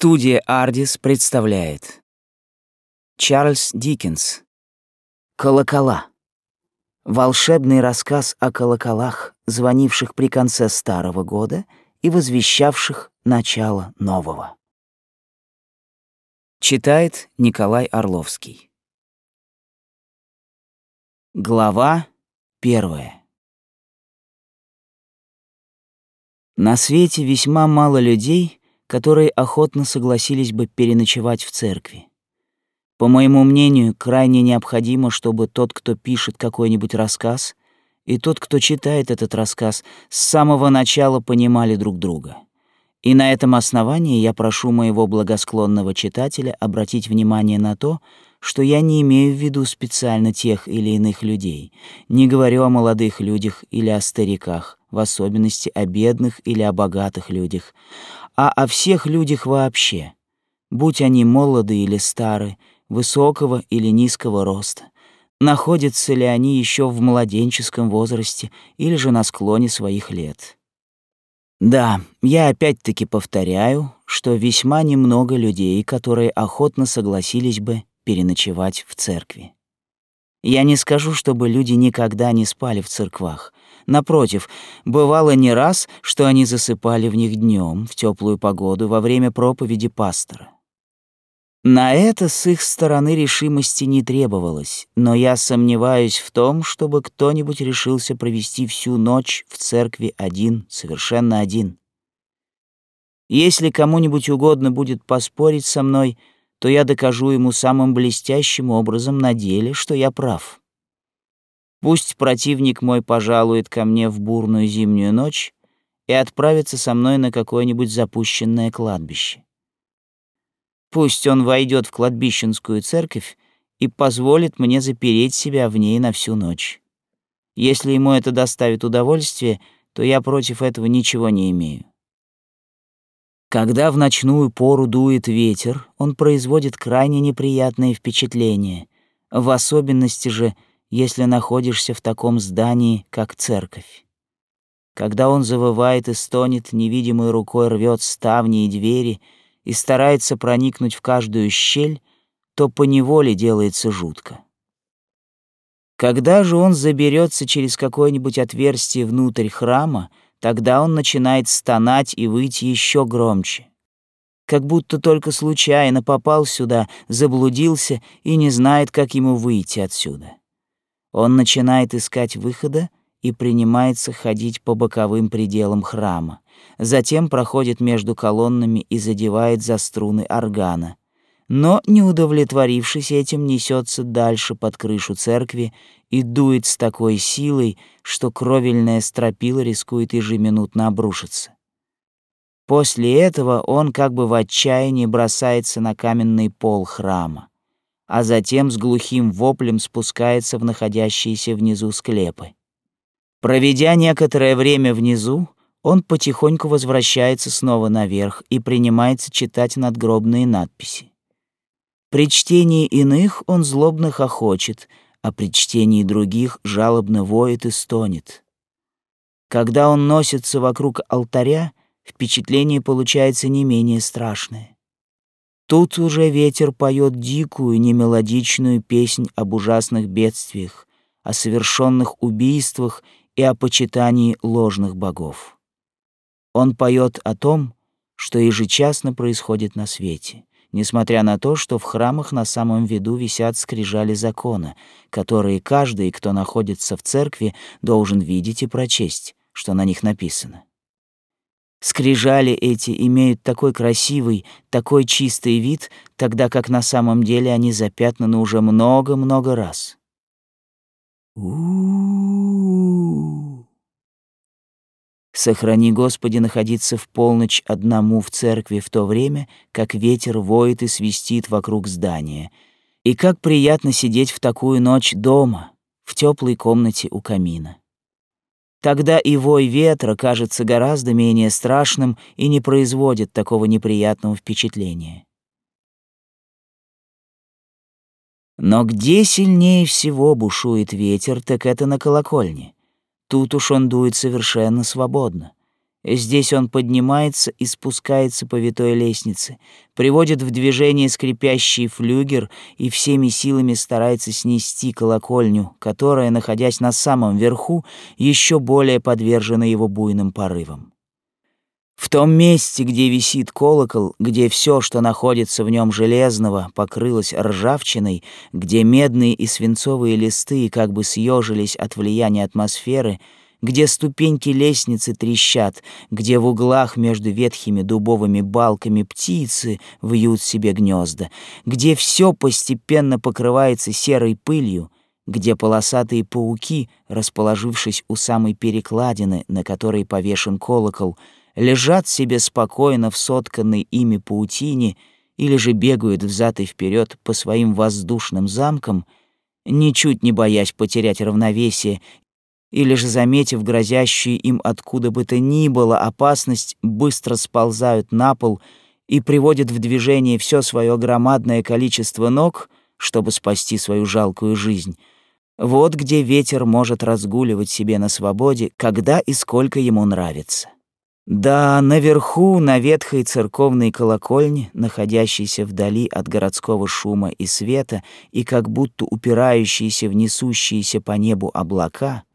Студия «Ардис» представляет Чарльз Диккенс «Колокола» Волшебный рассказ о колоколах, звонивших при конце Старого года и возвещавших начало нового. Читает Николай Орловский. Глава первая. На свете весьма мало людей, которые охотно согласились бы переночевать в церкви. По моему мнению, крайне необходимо, чтобы тот, кто пишет какой-нибудь рассказ, и тот, кто читает этот рассказ, с самого начала понимали друг друга. И на этом основании я прошу моего благосклонного читателя обратить внимание на то, что я не имею в виду специально тех или иных людей, не говорю о молодых людях или о стариках, в особенности о бедных или о богатых людях, а о всех людях вообще, будь они молоды или стары, высокого или низкого роста, находятся ли они еще в младенческом возрасте или же на склоне своих лет. Да, я опять-таки повторяю, что весьма немного людей, которые охотно согласились бы переночевать в церкви. Я не скажу, чтобы люди никогда не спали в церквах, Напротив, бывало не раз, что они засыпали в них днем в теплую погоду во время проповеди пастора. На это с их стороны решимости не требовалось, но я сомневаюсь в том, чтобы кто-нибудь решился провести всю ночь в церкви один, совершенно один. Если кому-нибудь угодно будет поспорить со мной, то я докажу ему самым блестящим образом на деле, что я прав. Пусть противник мой пожалует ко мне в бурную зимнюю ночь и отправится со мной на какое-нибудь запущенное кладбище. Пусть он войдет в кладбищенскую церковь и позволит мне запереть себя в ней на всю ночь. Если ему это доставит удовольствие, то я против этого ничего не имею. Когда в ночную пору дует ветер, он производит крайне неприятное впечатление, в особенности же — если находишься в таком здании, как церковь. Когда он завывает и стонет, невидимой рукой рвет ставни и двери и старается проникнуть в каждую щель, то поневоле делается жутко. Когда же он заберется через какое-нибудь отверстие внутрь храма, тогда он начинает стонать и выйти еще громче. Как будто только случайно попал сюда, заблудился и не знает, как ему выйти отсюда. Он начинает искать выхода и принимается ходить по боковым пределам храма. Затем проходит между колоннами и задевает за струны органа. Но, не удовлетворившись этим, несется дальше под крышу церкви и дует с такой силой, что кровельная стропила рискует ежеминутно обрушиться. После этого он как бы в отчаянии бросается на каменный пол храма а затем с глухим воплем спускается в находящиеся внизу склепы. Проведя некоторое время внизу, он потихоньку возвращается снова наверх и принимается читать надгробные надписи. При чтении иных он злобно хохочет, а при чтении других жалобно воет и стонет. Когда он носится вокруг алтаря, впечатление получается не менее страшное. Тут уже ветер поет дикую, немелодичную песнь об ужасных бедствиях, о совершенных убийствах и о почитании ложных богов. Он поет о том, что ежечасно происходит на свете, несмотря на то, что в храмах на самом виду висят скрижали закона, которые каждый, кто находится в церкви, должен видеть и прочесть, что на них написано. Скрижали эти имеют такой красивый, такой чистый вид, тогда как на самом деле они запятнаны уже много-много раз. у Сохрани, Господи, находиться в полночь одному в церкви в то время, как ветер воет и свистит вокруг здания. И как приятно сидеть в такую ночь дома, в теплой комнате у камина. Тогда и вой ветра кажется гораздо менее страшным и не производит такого неприятного впечатления. Но где сильнее всего бушует ветер, так это на колокольне. Тут уж он дует совершенно свободно. Здесь он поднимается и спускается по витой лестнице, приводит в движение скрипящий флюгер и всеми силами старается снести колокольню, которая, находясь на самом верху, еще более подвержена его буйным порывам. В том месте, где висит колокол, где все, что находится в нем железного, покрылось ржавчиной, где медные и свинцовые листы как бы съежились от влияния атмосферы — где ступеньки лестницы трещат, где в углах между ветхими дубовыми балками птицы вьют себе гнезда, где все постепенно покрывается серой пылью, где полосатые пауки, расположившись у самой перекладины, на которой повешен колокол, лежат себе спокойно в сотканной ими паутине или же бегают взад и вперед по своим воздушным замкам, ничуть не боясь потерять равновесие или же, заметив грозящую им откуда бы то ни было опасность, быстро сползают на пол и приводят в движение все свое громадное количество ног, чтобы спасти свою жалкую жизнь. Вот где ветер может разгуливать себе на свободе, когда и сколько ему нравится. Да, наверху, на ветхой церковной колокольне, находящейся вдали от городского шума и света и как будто упирающейся в несущиеся по небу облака —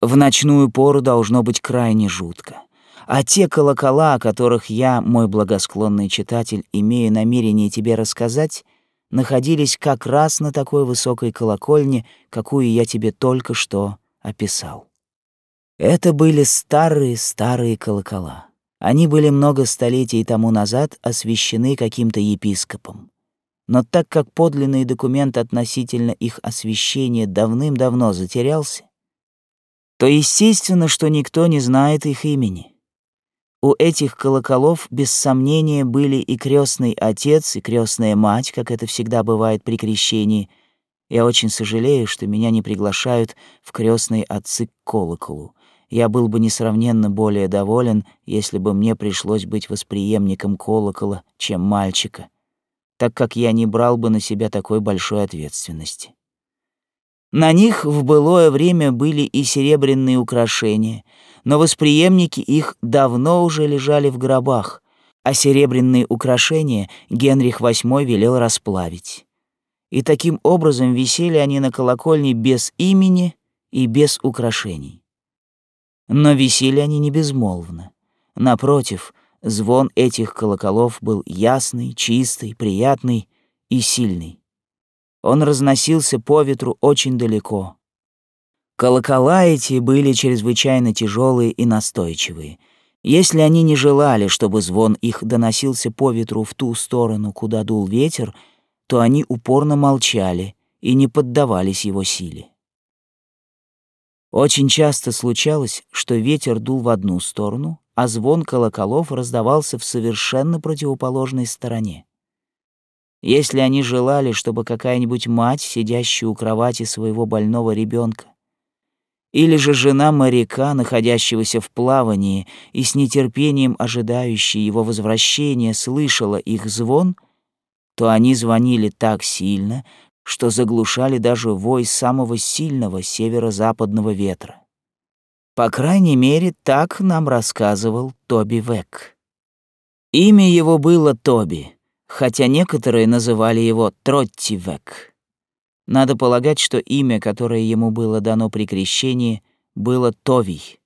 в ночную пору должно быть крайне жутко. А те колокола, о которых я, мой благосклонный читатель, имею намерение тебе рассказать, находились как раз на такой высокой колокольне, какую я тебе только что описал. Это были старые-старые колокола. Они были много столетий тому назад освящены каким-то епископом. Но так как подлинный документ относительно их освящения давным-давно затерялся, то естественно, что никто не знает их имени. У этих колоколов без сомнения были и крестный отец, и крестная мать, как это всегда бывает при крещении. Я очень сожалею, что меня не приглашают в крестные отцы к колоколу. Я был бы несравненно более доволен, если бы мне пришлось быть восприемником колокола, чем мальчика, так как я не брал бы на себя такой большой ответственности. На них в былое время были и серебряные украшения, но восприемники их давно уже лежали в гробах, а серебряные украшения Генрих VIII велел расплавить. И таким образом висели они на колокольне без имени и без украшений. Но висели они не безмолвно. Напротив, звон этих колоколов был ясный, чистый, приятный и сильный. Он разносился по ветру очень далеко. Колокола эти были чрезвычайно тяжелые и настойчивые. Если они не желали, чтобы звон их доносился по ветру в ту сторону, куда дул ветер, то они упорно молчали и не поддавались его силе. Очень часто случалось, что ветер дул в одну сторону, а звон колоколов раздавался в совершенно противоположной стороне. Если они желали, чтобы какая-нибудь мать, сидящая у кровати своего больного ребенка, или же жена моряка, находящегося в плавании и с нетерпением ожидающая его возвращения, слышала их звон, то они звонили так сильно, что заглушали даже вой самого сильного северо-западного ветра. По крайней мере, так нам рассказывал Тоби Век. Имя его было Тоби — хотя некоторые называли его Троттивек. Надо полагать, что имя, которое ему было дано при крещении, было Товий.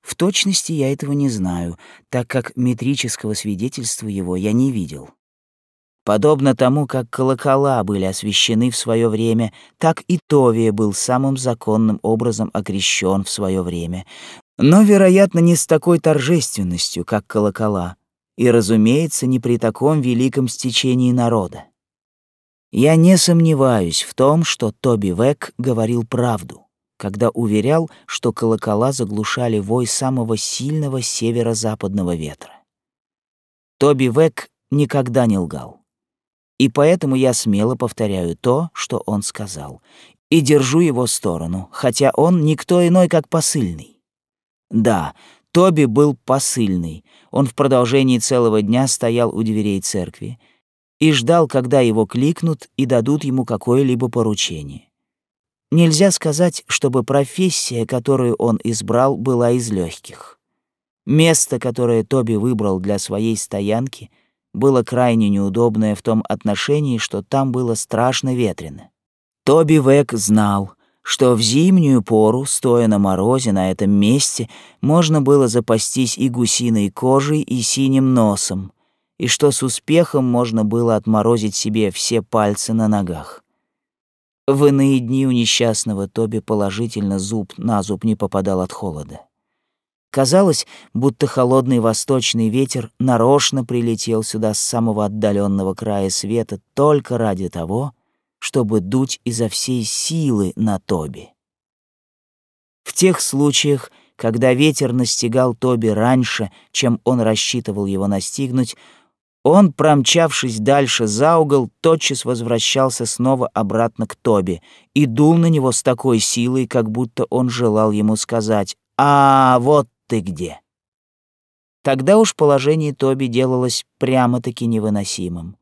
В точности я этого не знаю, так как метрического свидетельства его я не видел. Подобно тому, как колокола были освящены в свое время, так и Товия был самым законным образом окрещен в свое время, но, вероятно, не с такой торжественностью, как колокола, и, разумеется, не при таком великом стечении народа. Я не сомневаюсь в том, что Тоби Век говорил правду, когда уверял, что колокола заглушали вой самого сильного северо-западного ветра. Тоби Век никогда не лгал. И поэтому я смело повторяю то, что он сказал, и держу его сторону, хотя он никто иной, как посыльный. Да, Тоби был посыльный. Он в продолжении целого дня стоял у дверей церкви и ждал, когда его кликнут и дадут ему какое-либо поручение. Нельзя сказать, чтобы профессия, которую он избрал, была из легких. Место, которое Тоби выбрал для своей стоянки, было крайне неудобное в том отношении, что там было страшно ветрено. Тоби Век знал, что в зимнюю пору, стоя на морозе на этом месте, можно было запастись и гусиной кожей, и синим носом, и что с успехом можно было отморозить себе все пальцы на ногах. В иные дни у несчастного Тоби положительно зуб на зуб не попадал от холода. Казалось, будто холодный восточный ветер нарочно прилетел сюда с самого отдаленного края света только ради того, чтобы дуть изо всей силы на Тоби. В тех случаях, когда ветер настигал Тоби раньше, чем он рассчитывал его настигнуть, он, промчавшись дальше за угол, тотчас возвращался снова обратно к Тоби и дул на него с такой силой, как будто он желал ему сказать «А, вот ты где!». Тогда уж положение Тоби делалось прямо-таки невыносимым.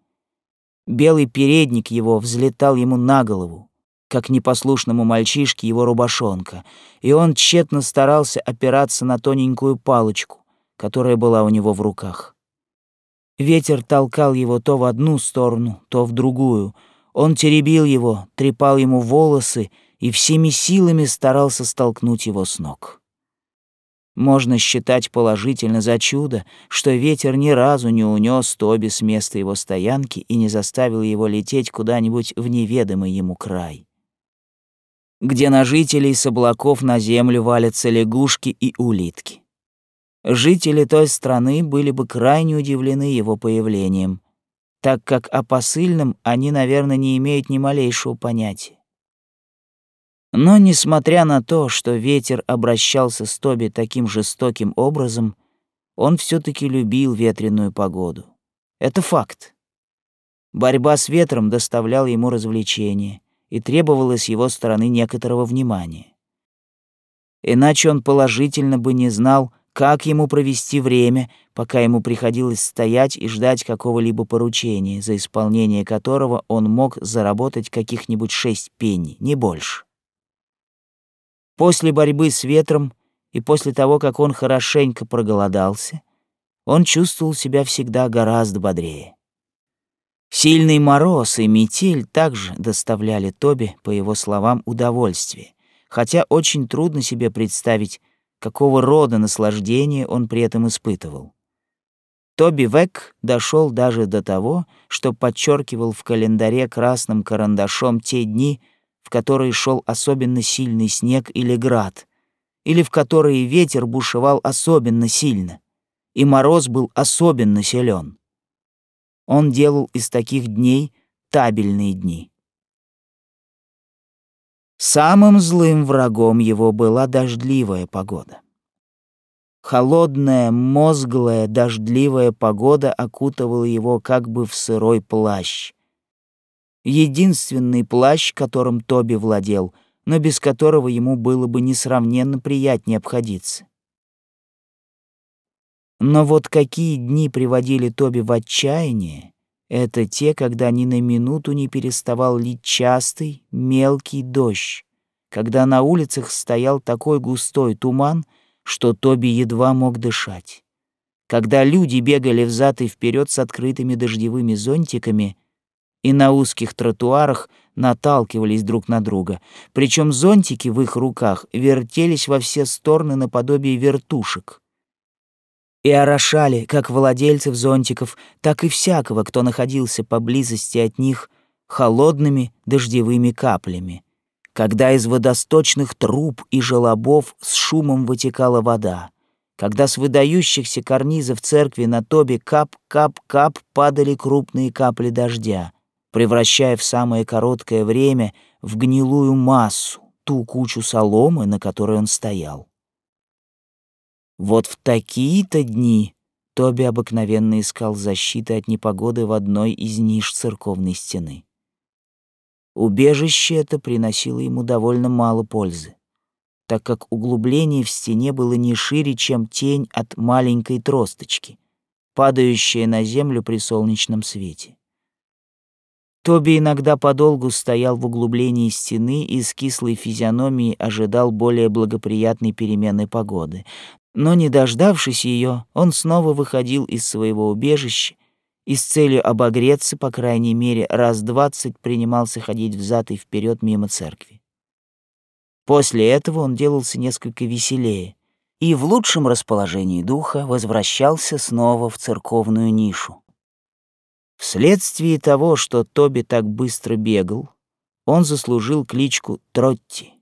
Белый передник его взлетал ему на голову, как непослушному мальчишке его рубашонка, и он тщетно старался опираться на тоненькую палочку, которая была у него в руках. Ветер толкал его то в одну сторону, то в другую. Он теребил его, трепал ему волосы и всеми силами старался столкнуть его с ног. Можно считать положительно за чудо, что ветер ни разу не унес Тоби с места его стоянки и не заставил его лететь куда-нибудь в неведомый ему край. Где на жителей с облаков на землю валятся лягушки и улитки. Жители той страны были бы крайне удивлены его появлением, так как о посыльном они, наверное, не имеют ни малейшего понятия. Но, несмотря на то, что ветер обращался с Тоби таким жестоким образом, он все таки любил ветреную погоду. Это факт. Борьба с ветром доставляла ему развлечение и требовала с его стороны некоторого внимания. Иначе он положительно бы не знал, как ему провести время, пока ему приходилось стоять и ждать какого-либо поручения, за исполнение которого он мог заработать каких-нибудь шесть пенни, не больше. После борьбы с ветром и после того, как он хорошенько проголодался, он чувствовал себя всегда гораздо бодрее. Сильный мороз и метель также доставляли Тоби, по его словам, удовольствие, хотя очень трудно себе представить, какого рода наслаждение он при этом испытывал. Тоби Век дошел даже до того, что подчеркивал в календаре красным карандашом те дни, в которые шел особенно сильный снег или град, или в которые ветер бушевал особенно сильно, и мороз был особенно силен. Он делал из таких дней табельные дни. Самым злым врагом его была дождливая погода. Холодная, мозглая, дождливая погода окутывала его как бы в сырой плащ, единственный плащ, которым Тоби владел, но без которого ему было бы несравненно приятнее обходиться. Но вот какие дни приводили Тоби в отчаяние, это те, когда ни на минуту не переставал лить частый, мелкий дождь, когда на улицах стоял такой густой туман, что Тоби едва мог дышать. Когда люди бегали взад и вперед с открытыми дождевыми зонтиками — и на узких тротуарах наталкивались друг на друга, причем зонтики в их руках вертелись во все стороны наподобие вертушек. И орошали как владельцев зонтиков, так и всякого, кто находился поблизости от них, холодными дождевыми каплями. Когда из водосточных труб и желобов с шумом вытекала вода, когда с выдающихся карнизов церкви на тобе кап-кап-кап падали крупные капли дождя, превращая в самое короткое время в гнилую массу ту кучу соломы, на которой он стоял. Вот в такие-то дни Тоби обыкновенно искал защиты от непогоды в одной из ниш церковной стены. Убежище это приносило ему довольно мало пользы, так как углубление в стене было не шире, чем тень от маленькой тросточки, падающая на землю при солнечном свете. Тоби иногда подолгу стоял в углублении стены и с кислой физиономией ожидал более благоприятной перемены погоды. Но не дождавшись ее, он снова выходил из своего убежища и с целью обогреться, по крайней мере, раз двадцать принимался ходить взад и вперед мимо церкви. После этого он делался несколько веселее и в лучшем расположении духа возвращался снова в церковную нишу. Вследствие того, что Тоби так быстро бегал, он заслужил кличку Тротти.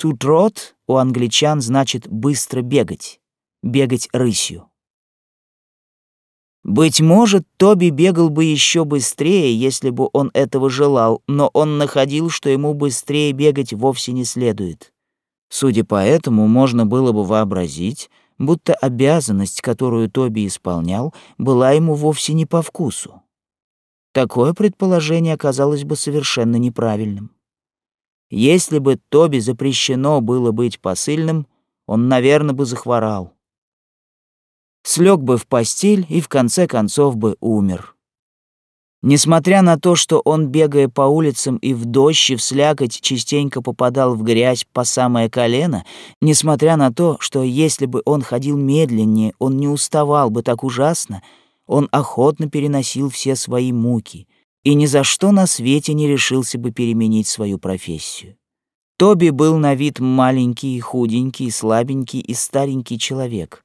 Trot у англичан значит «быстро бегать», «бегать рысью». Быть может, Тоби бегал бы еще быстрее, если бы он этого желал, но он находил, что ему быстрее бегать вовсе не следует. Судя по этому, можно было бы вообразить, будто обязанность, которую Тоби исполнял, была ему вовсе не по вкусу. Такое предположение оказалось бы совершенно неправильным. Если бы Тоби запрещено было быть посыльным, он, наверное, бы захворал. Слег бы в постель и в конце концов бы умер. Несмотря на то, что он, бегая по улицам и в дождь, и в слякоть, частенько попадал в грязь по самое колено, несмотря на то, что если бы он ходил медленнее, он не уставал бы так ужасно, он охотно переносил все свои муки и ни за что на свете не решился бы переменить свою профессию. Тоби был на вид маленький, худенький, слабенький и старенький человек,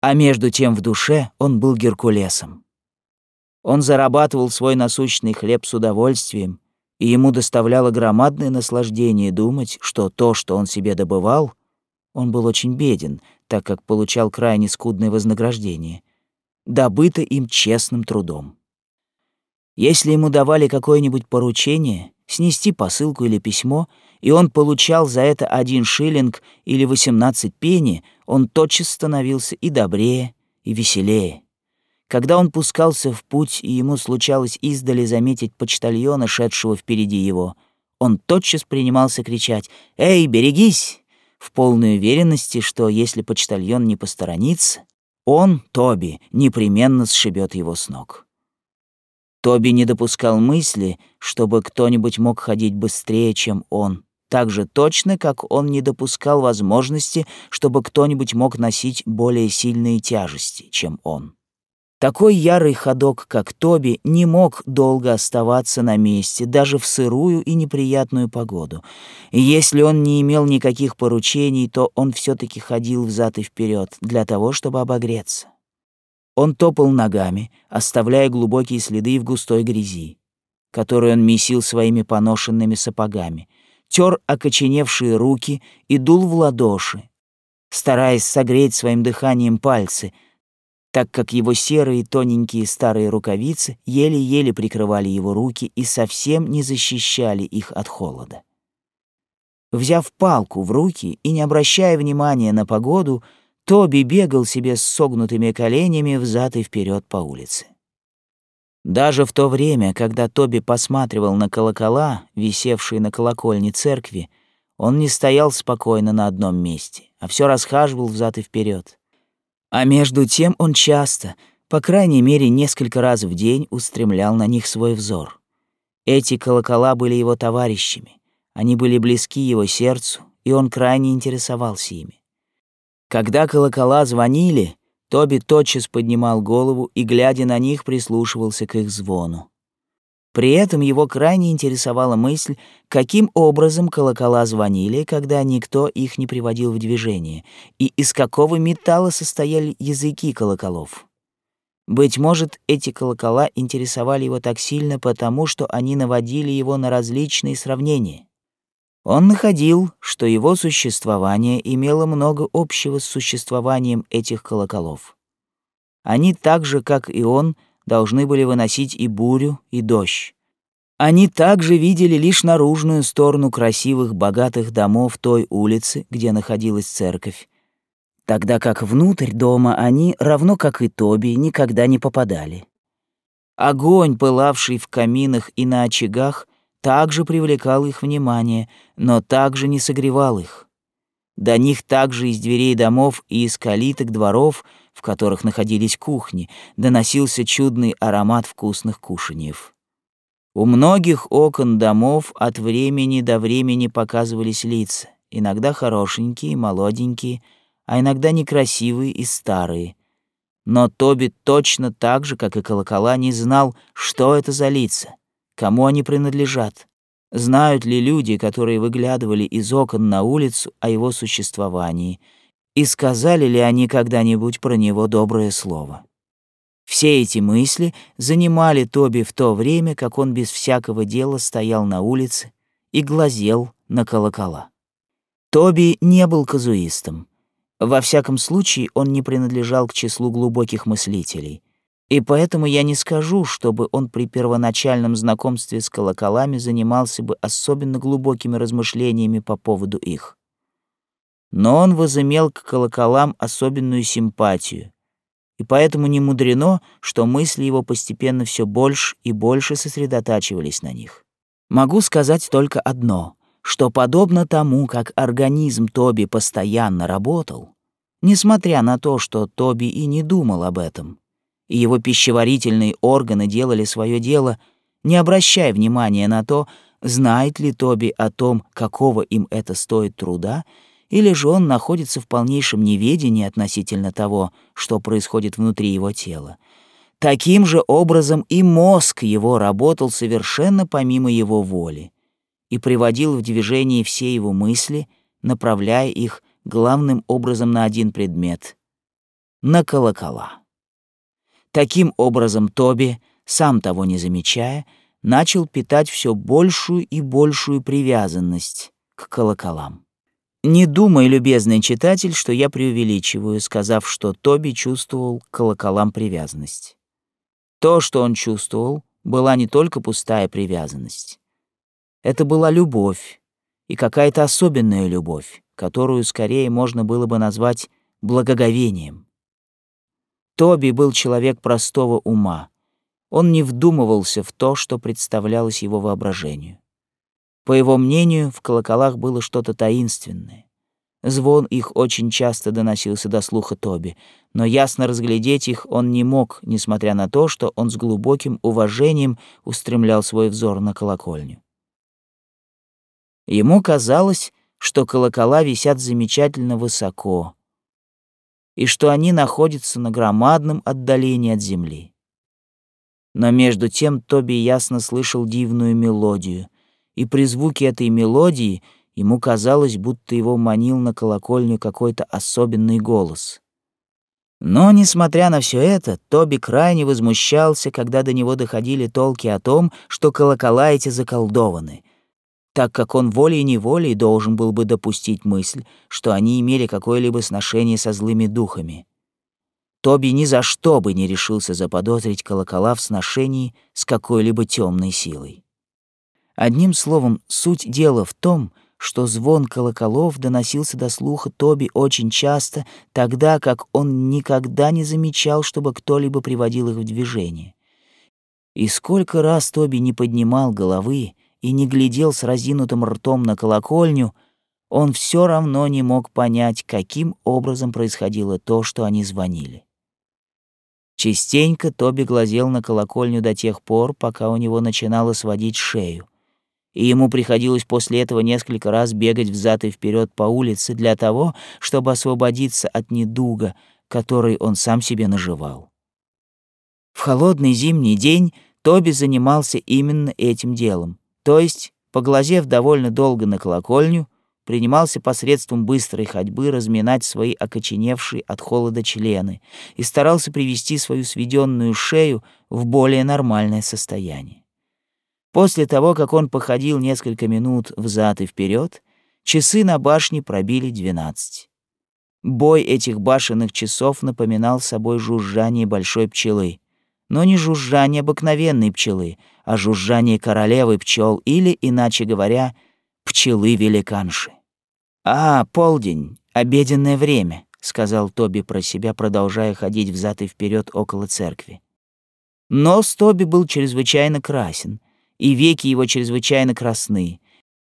а между тем в душе он был Геркулесом. Он зарабатывал свой насущный хлеб с удовольствием, и ему доставляло громадное наслаждение думать, что то, что он себе добывал, он был очень беден, так как получал крайне скудное вознаграждение, добыто им честным трудом. Если ему давали какое-нибудь поручение, снести посылку или письмо, и он получал за это один шиллинг или восемнадцать пени, он тотчас становился и добрее, и веселее. Когда он пускался в путь, и ему случалось издали заметить почтальона, шедшего впереди его, он тотчас принимался кричать «Эй, берегись!» в полной уверенности, что если почтальон не посторонится, он, Тоби, непременно сшибет его с ног. Тоби не допускал мысли, чтобы кто-нибудь мог ходить быстрее, чем он, так же точно, как он не допускал возможности, чтобы кто-нибудь мог носить более сильные тяжести, чем он. Такой ярый ходок, как Тоби, не мог долго оставаться на месте, даже в сырую и неприятную погоду. И если он не имел никаких поручений, то он все таки ходил взад и вперед для того, чтобы обогреться. Он топал ногами, оставляя глубокие следы в густой грязи, которую он месил своими поношенными сапогами, тер окоченевшие руки и дул в ладоши, стараясь согреть своим дыханием пальцы — так как его серые тоненькие старые рукавицы еле-еле прикрывали его руки и совсем не защищали их от холода. Взяв палку в руки и не обращая внимания на погоду, Тоби бегал себе с согнутыми коленями взад и вперед по улице. Даже в то время, когда Тоби посматривал на колокола, висевшие на колокольне церкви, он не стоял спокойно на одном месте, а все расхаживал взад и вперед. А между тем он часто, по крайней мере несколько раз в день, устремлял на них свой взор. Эти колокола были его товарищами, они были близки его сердцу, и он крайне интересовался ими. Когда колокола звонили, Тоби тотчас поднимал голову и, глядя на них, прислушивался к их звону. При этом его крайне интересовала мысль, каким образом колокола звонили, когда никто их не приводил в движение, и из какого металла состояли языки колоколов. Быть может, эти колокола интересовали его так сильно потому, что они наводили его на различные сравнения. Он находил, что его существование имело много общего с существованием этих колоколов. Они так же, как и он, — должны были выносить и бурю, и дождь. Они также видели лишь наружную сторону красивых, богатых домов той улицы, где находилась церковь, тогда как внутрь дома они, равно как и Тоби, никогда не попадали. Огонь, пылавший в каминах и на очагах, также привлекал их внимание, но также не согревал их. До них также из дверей домов и из калиток дворов — в которых находились кухни, доносился чудный аромат вкусных кушаньев. У многих окон домов от времени до времени показывались лица, иногда хорошенькие, молоденькие, а иногда некрасивые и старые. Но Тоби точно так же, как и колокола, не знал, что это за лица, кому они принадлежат. Знают ли люди, которые выглядывали из окон на улицу о его существовании, и сказали ли они когда-нибудь про него доброе слово? Все эти мысли занимали Тоби в то время, как он без всякого дела стоял на улице и глазел на колокола. Тоби не был казуистом. Во всяком случае, он не принадлежал к числу глубоких мыслителей. И поэтому я не скажу, чтобы он при первоначальном знакомстве с колоколами занимался бы особенно глубокими размышлениями по поводу их. Но он возымел к колоколам особенную симпатию, и поэтому не мудрено, что мысли его постепенно все больше и больше сосредотачивались на них. Могу сказать только одно, что подобно тому, как организм Тоби постоянно работал, несмотря на то, что Тоби и не думал об этом, и его пищеварительные органы делали свое дело, не обращая внимания на то, знает ли Тоби о том, какого им это стоит труда, или же он находится в полнейшем неведении относительно того, что происходит внутри его тела. Таким же образом и мозг его работал совершенно помимо его воли и приводил в движение все его мысли, направляя их главным образом на один предмет — на колокола. Таким образом, Тоби, сам того не замечая, начал питать все большую и большую привязанность к колоколам. Не думай, любезный читатель, что я преувеличиваю, сказав, что Тоби чувствовал к колоколам привязанность. То, что он чувствовал, была не только пустая привязанность. Это была любовь, и какая-то особенная любовь, которую скорее можно было бы назвать благоговением. Тоби был человек простого ума. Он не вдумывался в то, что представлялось его воображению. По его мнению, в колоколах было что-то таинственное. Звон их очень часто доносился до слуха Тоби, но ясно разглядеть их он не мог, несмотря на то, что он с глубоким уважением устремлял свой взор на колокольню. Ему казалось, что колокола висят замечательно высоко, и что они находятся на громадном отдалении от земли. Но между тем Тоби ясно слышал дивную мелодию, и при звуке этой мелодии ему казалось, будто его манил на колокольню какой-то особенный голос. Но, несмотря на все это, Тоби крайне возмущался, когда до него доходили толки о том, что колокола эти заколдованы — так как он волей-неволей должен был бы допустить мысль, что они имели какое-либо сношение со злыми духами. Тоби ни за что бы не решился заподозрить колокола в сношении с какой-либо темной силой. Одним словом, суть дела в том, что звон колоколов доносился до слуха Тоби очень часто, тогда как он никогда не замечал, чтобы кто-либо приводил их в движение. И сколько раз Тоби не поднимал головы, и не глядел с разинутым ртом на колокольню, он все равно не мог понять, каким образом происходило то, что они звонили. Частенько Тоби глазел на колокольню до тех пор, пока у него начинало сводить шею, и ему приходилось после этого несколько раз бегать взад и вперед по улице для того, чтобы освободиться от недуга, который он сам себе наживал. В холодный зимний день Тоби занимался именно этим делом, то есть, поглазев довольно долго на колокольню, принимался посредством быстрой ходьбы разминать свои окоченевшие от холода члены и старался привести свою сведенную шею в более нормальное состояние. После того, как он походил несколько минут взад и вперед, часы на башне пробили двенадцать. Бой этих башенных часов напоминал собой жужжание большой пчелы, но не жужжание обыкновенной пчелы, а жужжание королевы пчел или, иначе говоря, пчелы-великанши. «А, полдень, обеденное время», — сказал Тоби про себя, продолжая ходить взад и вперед около церкви. Нос Тоби был чрезвычайно красен, и веки его чрезвычайно красны,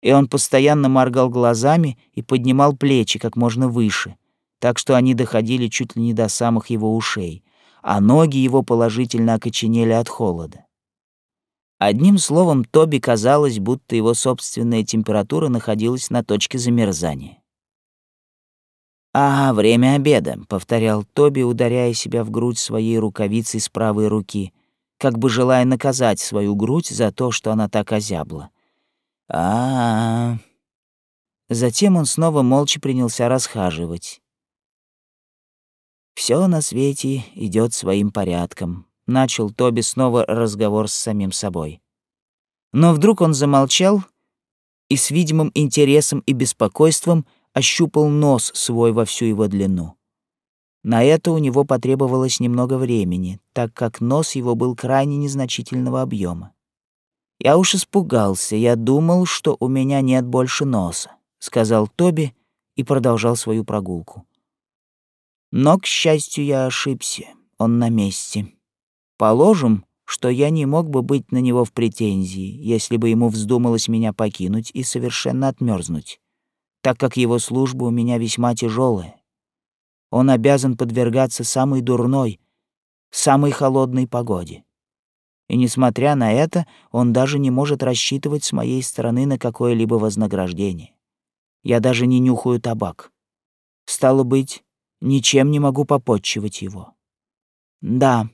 и он постоянно моргал глазами и поднимал плечи как можно выше, так что они доходили чуть ли не до самых его ушей, а ноги его положительно окоченели от холода. Одним словом, Тоби казалось, будто его собственная температура находилась на точке замерзания. «А, время обеда», — повторял Тоби, ударяя себя в грудь своей рукавицей с правой руки, как бы желая наказать свою грудь за то, что она так озябла. а, -а, -а. Затем он снова молча принялся расхаживать. Все на свете идет своим порядком», — начал Тоби снова разговор с самим собой. Но вдруг он замолчал и с видимым интересом и беспокойством — ощупал нос свой во всю его длину. На это у него потребовалось немного времени, так как нос его был крайне незначительного объема. «Я уж испугался, я думал, что у меня нет больше носа», — сказал Тоби и продолжал свою прогулку. Но, к счастью, я ошибся, он на месте. Положим, что я не мог бы быть на него в претензии, если бы ему вздумалось меня покинуть и совершенно отмерзнуть так как его служба у меня весьма тяжелая. Он обязан подвергаться самой дурной, самой холодной погоде. И несмотря на это, он даже не может рассчитывать с моей стороны на какое-либо вознаграждение. Я даже не нюхаю табак. Стало быть, ничем не могу попотчевать его. Да,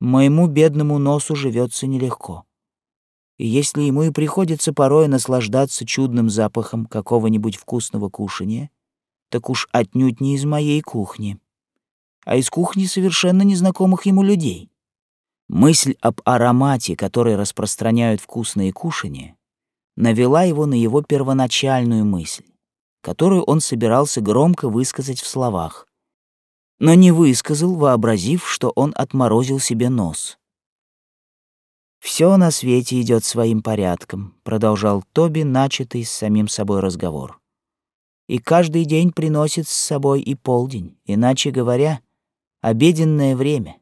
моему бедному носу живется нелегко и если ему и приходится порой наслаждаться чудным запахом какого-нибудь вкусного кушания, так уж отнюдь не из моей кухни, а из кухни совершенно незнакомых ему людей. Мысль об аромате, который распространяют вкусные кушания, навела его на его первоначальную мысль, которую он собирался громко высказать в словах, но не высказал, вообразив, что он отморозил себе нос. Все на свете идет своим порядком, продолжал Тоби начатый с самим собой разговор. И каждый день приносит с собой и полдень, иначе говоря, обеденное время.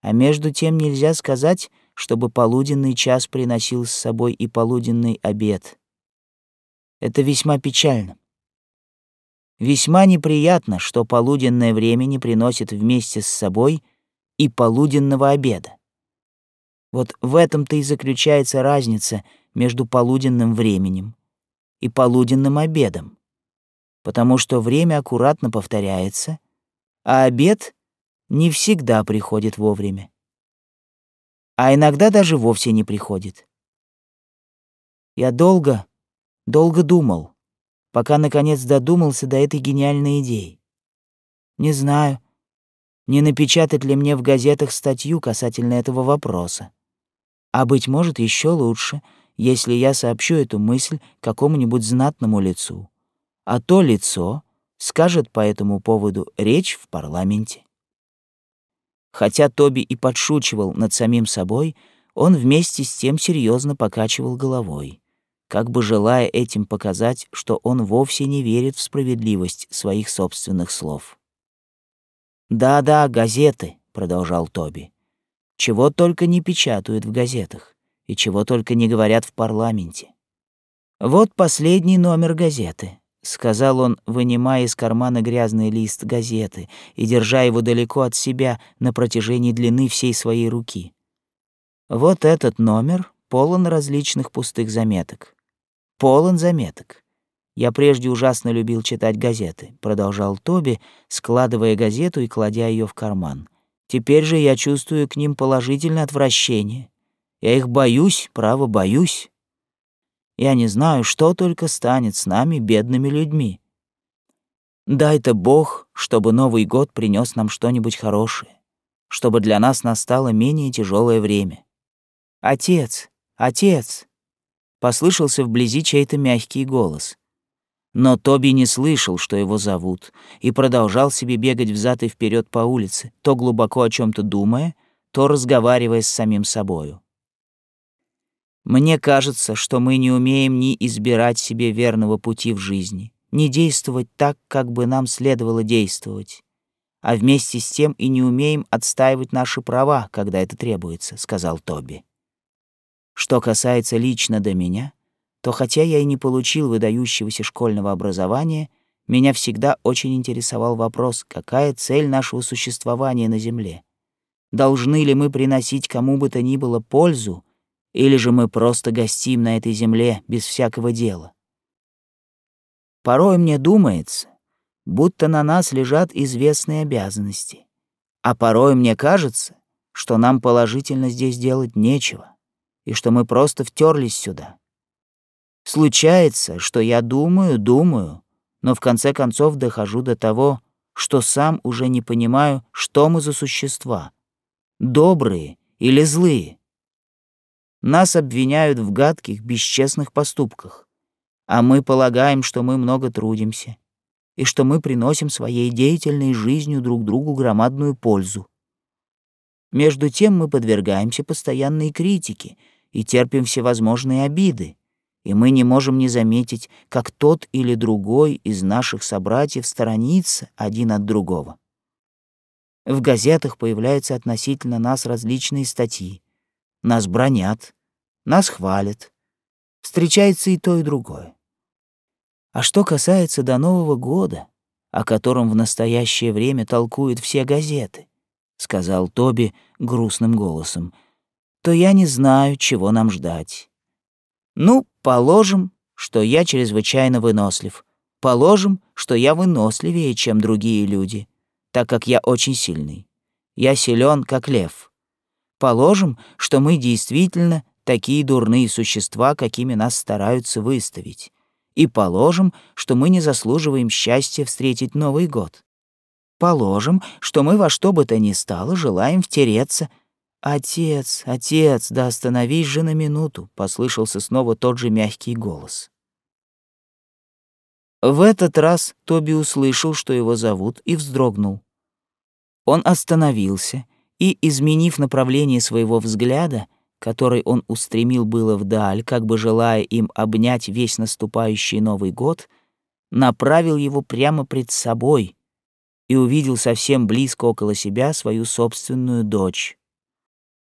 А между тем нельзя сказать, чтобы полуденный час приносил с собой и полуденный обед. Это весьма печально. Весьма неприятно, что полуденное время не приносит вместе с собой и полуденного обеда. Вот в этом-то и заключается разница между полуденным временем и полуденным обедом. Потому что время аккуратно повторяется, а обед не всегда приходит вовремя. А иногда даже вовсе не приходит. Я долго, долго думал, пока наконец додумался до этой гениальной идеи. Не знаю, не напечатать ли мне в газетах статью касательно этого вопроса. А быть может, еще лучше, если я сообщу эту мысль какому-нибудь знатному лицу, а то лицо скажет по этому поводу речь в парламенте. Хотя Тоби и подшучивал над самим собой, он вместе с тем серьезно покачивал головой, как бы желая этим показать, что он вовсе не верит в справедливость своих собственных слов. «Да-да, газеты», — продолжал Тоби чего только не печатают в газетах и чего только не говорят в парламенте. Вот последний номер газеты, сказал он, вынимая из кармана грязный лист газеты и держа его далеко от себя на протяжении длины всей своей руки. Вот этот номер полон различных пустых заметок. Полон заметок. Я прежде ужасно любил читать газеты, продолжал Тоби, складывая газету и кладя ее в карман. Теперь же я чувствую к ним положительное отвращение. Я их боюсь, право боюсь. Я не знаю, что только станет с нами, бедными людьми. Дай-то Бог, чтобы Новый год принес нам что-нибудь хорошее, чтобы для нас настало менее тяжелое время. Отец, отец! Послышался вблизи чей-то мягкий голос. Но Тоби не слышал, что его зовут, и продолжал себе бегать взад и вперед по улице, то глубоко о чем то думая, то разговаривая с самим собою. Мне кажется, что мы не умеем ни избирать себе верного пути в жизни, ни действовать так, как бы нам следовало действовать, а вместе с тем и не умеем отстаивать наши права, когда это требуется, сказал Тоби. Что касается лично до меня, то хотя я и не получил выдающегося школьного образования, меня всегда очень интересовал вопрос, какая цель нашего существования на Земле. Должны ли мы приносить кому бы то ни было пользу, или же мы просто гостим на этой земле без всякого дела? Порой мне думается, будто на нас лежат известные обязанности. А порой мне кажется, что нам положительно здесь делать нечего, и что мы просто втерлись сюда. Случается, что я думаю, думаю, но в конце концов дохожу до того, что сам уже не понимаю, что мы за существа — добрые или злые. Нас обвиняют в гадких, бесчестных поступках, а мы полагаем, что мы много трудимся и что мы приносим своей деятельной жизнью друг другу громадную пользу. Между тем мы подвергаемся постоянной критике и терпим всевозможные обиды, и мы не можем не заметить, как тот или другой из наших собратьев сторонится один от другого. В газетах появляются относительно нас различные статьи. Нас бронят, нас хвалят. Встречается и то, и другое. А что касается до Нового года, о котором в настоящее время толкуют все газеты, сказал Тоби грустным голосом, то я не знаю, чего нам ждать. Ну, положим, что я чрезвычайно вынослив. Положим, что я выносливее, чем другие люди, так как я очень сильный. Я силен, как лев. Положим, что мы действительно такие дурные существа, какими нас стараются выставить. И положим, что мы не заслуживаем счастья встретить Новый год. Положим, что мы во что бы то ни стало желаем втереться — «Отец, отец, да остановись же на минуту!» — послышался снова тот же мягкий голос. В этот раз Тоби услышал, что его зовут, и вздрогнул. Он остановился и, изменив направление своего взгляда, который он устремил было вдаль, как бы желая им обнять весь наступающий Новый год, направил его прямо пред собой и увидел совсем близко около себя свою собственную дочь.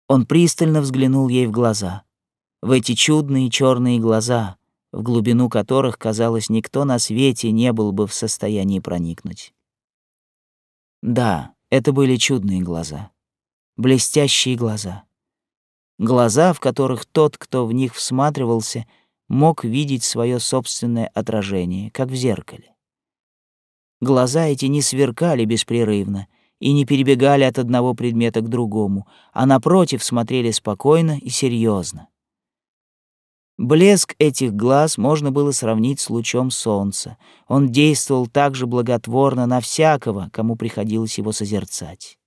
Он пристально взглянул ей в глаза, в эти чудные черные глаза, в глубину которых, казалось, никто на свете не был бы в состоянии проникнуть. Да, это были чудные глаза, блестящие глаза. Глаза, в которых тот, кто в них всматривался, мог видеть свое собственное отражение, как в зеркале. Глаза эти не сверкали беспрерывно, и не перебегали от одного предмета к другому, а напротив смотрели спокойно и серьезно. Блеск этих глаз можно было сравнить с лучом солнца. Он действовал так же благотворно на всякого, кому приходилось его созерцать.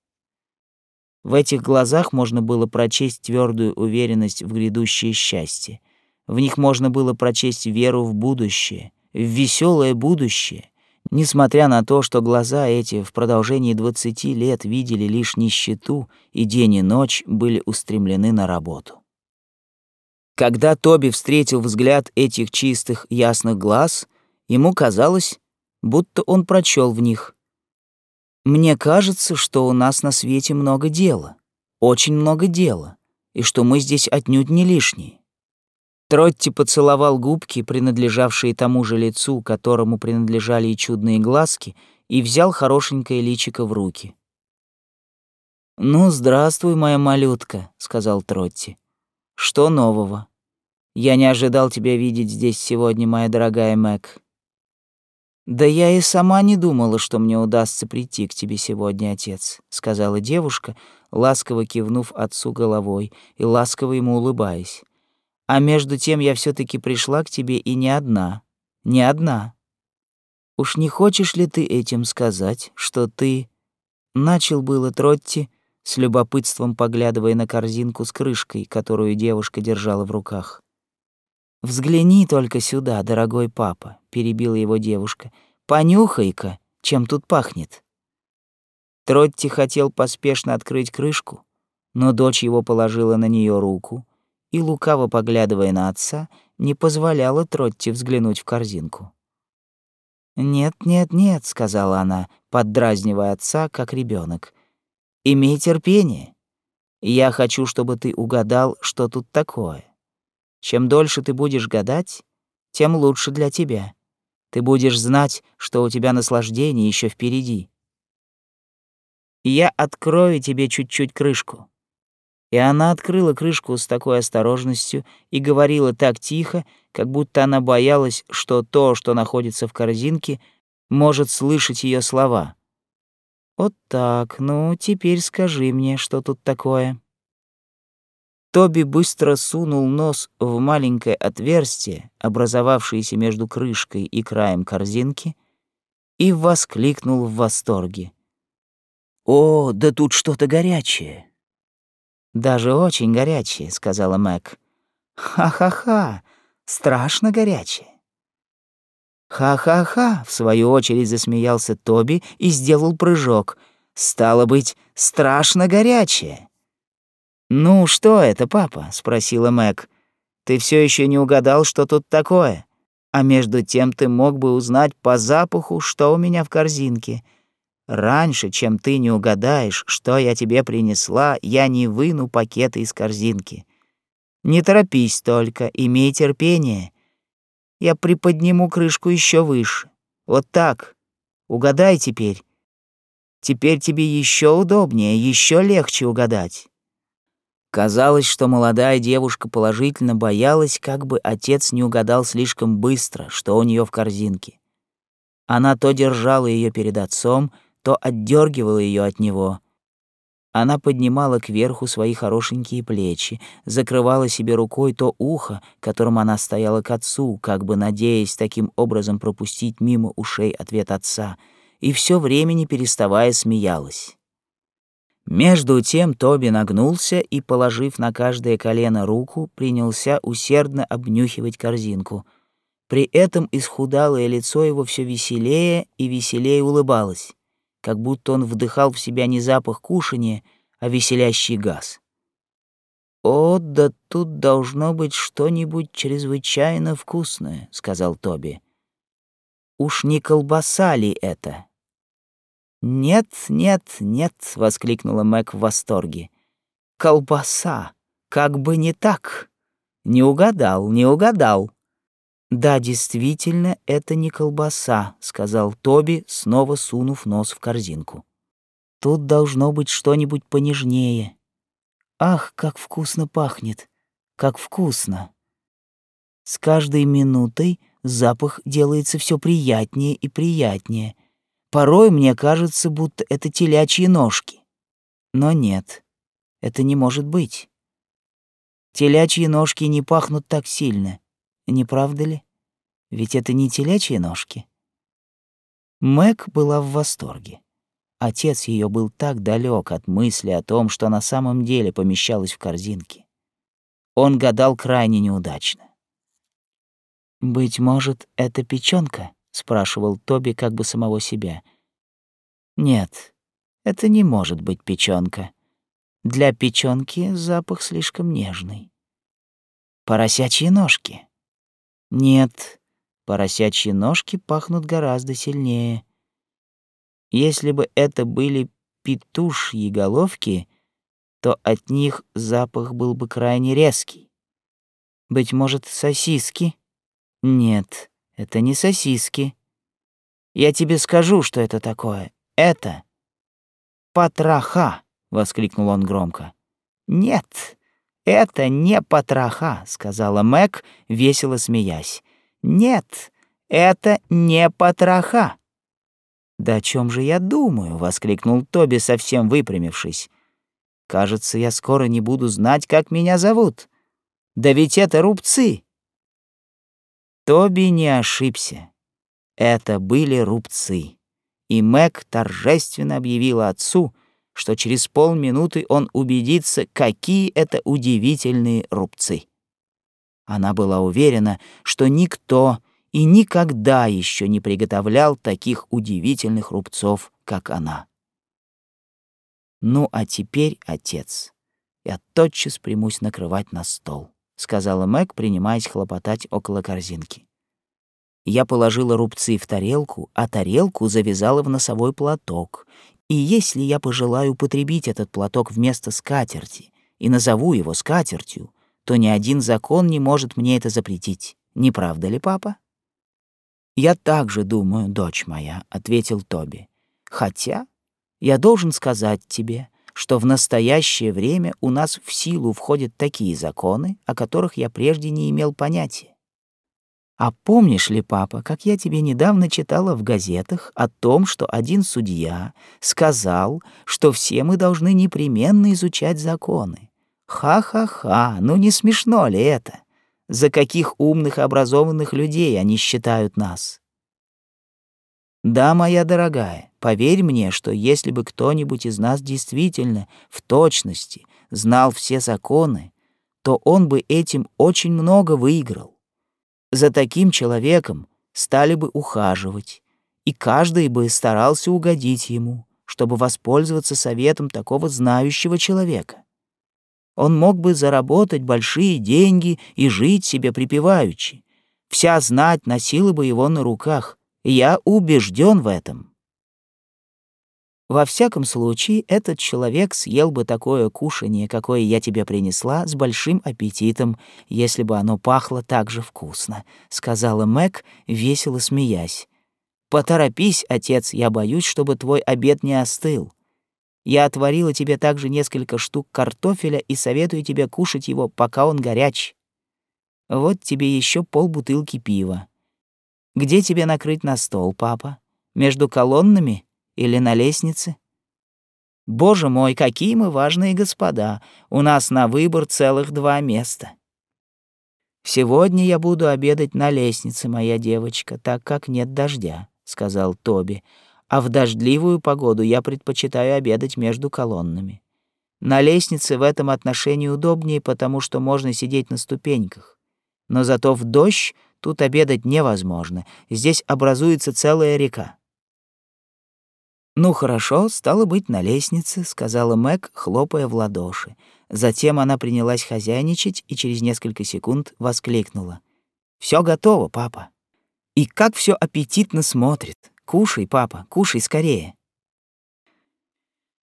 В этих глазах можно было прочесть твердую уверенность в грядущее счастье. В них можно было прочесть веру в будущее, в веселое будущее, Несмотря на то, что глаза эти в продолжении двадцати лет видели лишь нищету и день и ночь были устремлены на работу. Когда Тоби встретил взгляд этих чистых, ясных глаз, ему казалось, будто он прочел в них. «Мне кажется, что у нас на свете много дела, очень много дела, и что мы здесь отнюдь не лишние. Тротти поцеловал губки, принадлежавшие тому же лицу, которому принадлежали и чудные глазки, и взял хорошенькое личико в руки. «Ну, здравствуй, моя малютка», — сказал Тротти. «Что нового? Я не ожидал тебя видеть здесь сегодня, моя дорогая Мэг». «Да я и сама не думала, что мне удастся прийти к тебе сегодня, отец», — сказала девушка, ласково кивнув отцу головой и ласково ему улыбаясь. А между тем я все таки пришла к тебе и не одна, не одна. Уж не хочешь ли ты этим сказать, что ты...» Начал было Тротти, с любопытством поглядывая на корзинку с крышкой, которую девушка держала в руках. «Взгляни только сюда, дорогой папа», — перебила его девушка. «Понюхай-ка, чем тут пахнет». Тротти хотел поспешно открыть крышку, но дочь его положила на нее руку, и, лукаво поглядывая на отца, не позволяла Тротти взглянуть в корзинку. «Нет, нет, нет», — сказала она, поддразнивая отца, как ребенок. «Имей терпение. Я хочу, чтобы ты угадал, что тут такое. Чем дольше ты будешь гадать, тем лучше для тебя. Ты будешь знать, что у тебя наслаждение еще впереди. Я открою тебе чуть-чуть крышку. И она открыла крышку с такой осторожностью и говорила так тихо, как будто она боялась, что то, что находится в корзинке, может слышать ее слова. Вот так, ну, теперь скажи мне, что тут такое. Тоби быстро сунул нос в маленькое отверстие, образовавшееся между крышкой и краем корзинки, и воскликнул в восторге. «О, да тут что-то горячее!» «Даже очень горячее», — сказала Мэг. «Ха-ха-ха, страшно горячее». «Ха-ха-ха!» — в свою очередь засмеялся Тоби и сделал прыжок. «Стало быть, страшно горячее». «Ну, что это, папа?» — спросила Мэг. «Ты все еще не угадал, что тут такое? А между тем ты мог бы узнать по запаху, что у меня в корзинке. Раньше, чем ты не угадаешь, что я тебе принесла, я не выну пакеты из корзинки. Не торопись только, имей терпение. Я приподниму крышку еще выше. Вот так. Угадай теперь. Теперь тебе еще удобнее, еще легче угадать. Казалось, что молодая девушка положительно боялась, как бы отец не угадал слишком быстро, что у нее в корзинке. Она то держала ее перед отцом, то отдергивала ее от него. Она поднимала кверху свои хорошенькие плечи, закрывала себе рукой то ухо, которым она стояла к отцу, как бы надеясь таким образом пропустить мимо ушей ответ отца, и все время не переставая смеялась. Между тем Тоби нагнулся и, положив на каждое колено руку, принялся усердно обнюхивать корзинку. При этом исхудалое лицо его все веселее и веселее улыбалось, как будто он вдыхал в себя не запах кушания, а веселящий газ. «О, да тут должно быть что-нибудь чрезвычайно вкусное», — сказал Тоби. «Уж не колбаса ли это?» «Нет, нет, нет!» — воскликнула Мэг в восторге. «Колбаса! Как бы не так! Не угадал, не угадал!» «Да, действительно, это не колбаса», — сказал Тоби, снова сунув нос в корзинку. «Тут должно быть что-нибудь понежнее. Ах, как вкусно пахнет! Как вкусно!» С каждой минутой запах делается все приятнее и приятнее — Порой мне кажется, будто это телячьи ножки. Но нет, это не может быть. Телячьи ножки не пахнут так сильно, не правда ли? Ведь это не телячьи ножки. Мэг была в восторге. Отец ее был так далек от мысли о том, что на самом деле помещалось в корзинке. Он гадал крайне неудачно. «Быть может, это печёнка?» Спрашивал Тоби как бы самого себя. Нет, это не может быть печёнка. Для печёнки запах слишком нежный. Поросячьи ножки. Нет, поросячьи ножки пахнут гораздо сильнее. Если бы это были петушьи головки, то от них запах был бы крайне резкий. Быть может, сосиски? Нет, это не сосиски. Я тебе скажу, что это такое. Это потроха, воскликнул он громко. Нет, это не потроха, сказала Мэг, весело смеясь. Нет, это не потроха. Да о чем же я думаю, воскликнул Тоби, совсем выпрямившись. Кажется, я скоро не буду знать, как меня зовут. Да ведь это рубцы. Тоби не ошибся. Это были рубцы. И Мэг торжественно объявила отцу, что через полминуты он убедится, какие это удивительные рубцы. Она была уверена, что никто и никогда еще не приготовлял таких удивительных рубцов, как она. «Ну, а теперь, отец, я тотчас примусь накрывать на стол», — сказала Мэг, принимаясь хлопотать около корзинки. Я положила рубцы в тарелку, а тарелку завязала в носовой платок. И если я пожелаю употребить этот платок вместо скатерти и назову его скатертью, то ни один закон не может мне это запретить. Не правда ли, папа? «Я также думаю, дочь моя», — ответил Тоби. «Хотя я должен сказать тебе, что в настоящее время у нас в силу входят такие законы, о которых я прежде не имел понятия. А помнишь ли, папа, как я тебе недавно читала в газетах о том, что один судья сказал, что все мы должны непременно изучать законы? Ха-ха-ха, ну не смешно ли это? За каких умных образованных людей они считают нас? Да, моя дорогая, поверь мне, что если бы кто-нибудь из нас действительно в точности знал все законы, то он бы этим очень много выиграл. За таким человеком стали бы ухаживать, и каждый бы старался угодить ему, чтобы воспользоваться советом такого знающего человека. Он мог бы заработать большие деньги и жить себе припеваючи. Вся знать носила бы его на руках. Я убежден в этом. Во всяком случае, этот человек съел бы такое кушанье, какое я тебе принесла, с большим аппетитом, если бы оно пахло так же вкусно», — сказала Мэг, весело смеясь. «Поторопись, отец, я боюсь, чтобы твой обед не остыл. Я отварила тебе также несколько штук картофеля и советую тебе кушать его, пока он горяч. Вот тебе еще полбутылки пива. Где тебе накрыть на стол, папа? Между колоннами или на лестнице? Боже мой, какие мы важные господа! У нас на выбор целых два места. Сегодня я буду обедать на лестнице, моя девочка, так как нет дождя, сказал Тоби. А в дождливую погоду я предпочитаю обедать между колоннами. На лестнице в этом отношении удобнее, потому что можно сидеть на ступеньках. Но зато в дождь тут обедать невозможно. Здесь образуется целая река. «Ну хорошо, стало быть, на лестнице», — сказала Мэг, хлопая в ладоши. Затем она принялась хозяйничать и через несколько секунд воскликнула. Все готово, папа. И как все аппетитно смотрит. Кушай, папа, кушай скорее».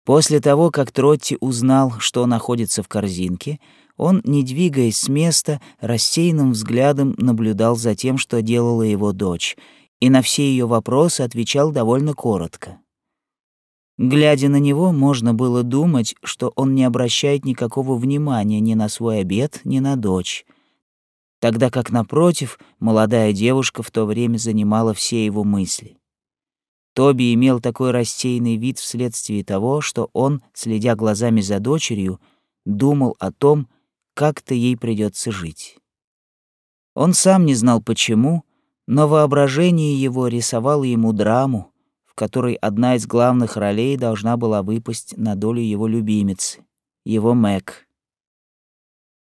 После того, как Тротти узнал, что находится в корзинке, он, не двигаясь с места, рассеянным взглядом наблюдал за тем, что делала его дочь, и на все ее вопросы отвечал довольно коротко. Глядя на него, можно было думать, что он не обращает никакого внимания ни на свой обед, ни на дочь, тогда как, напротив, молодая девушка в то время занимала все его мысли. Тоби имел такой рассеянный вид вследствие того, что он, следя глазами за дочерью, думал о том, как-то ей придется жить. Он сам не знал почему, но воображение его рисовало ему драму, в которой одна из главных ролей должна была выпасть на долю его любимицы, его Мэг.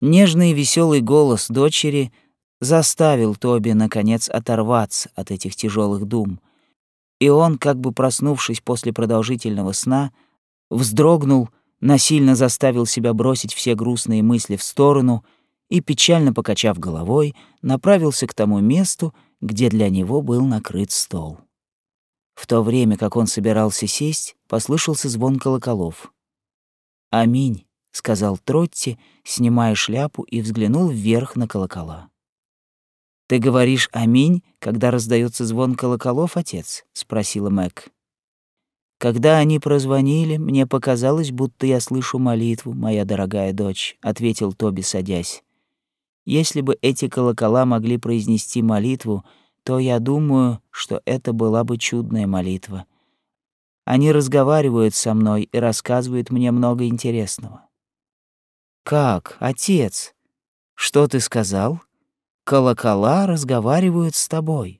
Нежный и веселый голос дочери заставил Тоби наконец оторваться от этих тяжелых дум, и он, как бы проснувшись после продолжительного сна, вздрогнул, насильно заставил себя бросить все грустные мысли в сторону и, печально покачав головой, направился к тому месту, где для него был накрыт стол. В то время, как он собирался сесть, послышался звон колоколов. «Аминь», — сказал Тротти, снимая шляпу и взглянул вверх на колокола. «Ты говоришь «Аминь», когда раздается звон колоколов, отец?» — спросила Мэг. «Когда они прозвонили, мне показалось, будто я слышу молитву, моя дорогая дочь», — ответил Тоби, садясь. «Если бы эти колокола могли произнести молитву, то я думаю, что это была бы чудная молитва. Они разговаривают со мной и рассказывают мне много интересного. «Как, отец? Что ты сказал? Колокола разговаривают с тобой».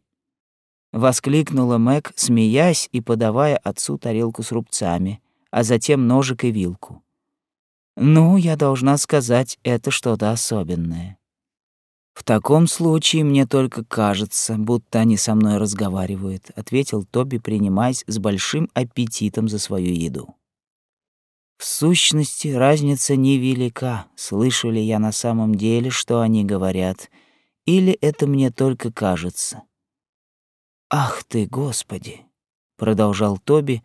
Воскликнула Мэг, смеясь и подавая отцу тарелку с рубцами, а затем ножик и вилку. «Ну, я должна сказать, это что-то особенное. «В таком случае мне только кажется, будто они со мной разговаривают», — ответил Тоби, принимаясь с большим аппетитом за свою еду. В сущности, разница невелика, слышу ли я на самом деле, что они говорят, или это мне только кажется. «Ах ты, Господи!» — продолжал Тоби,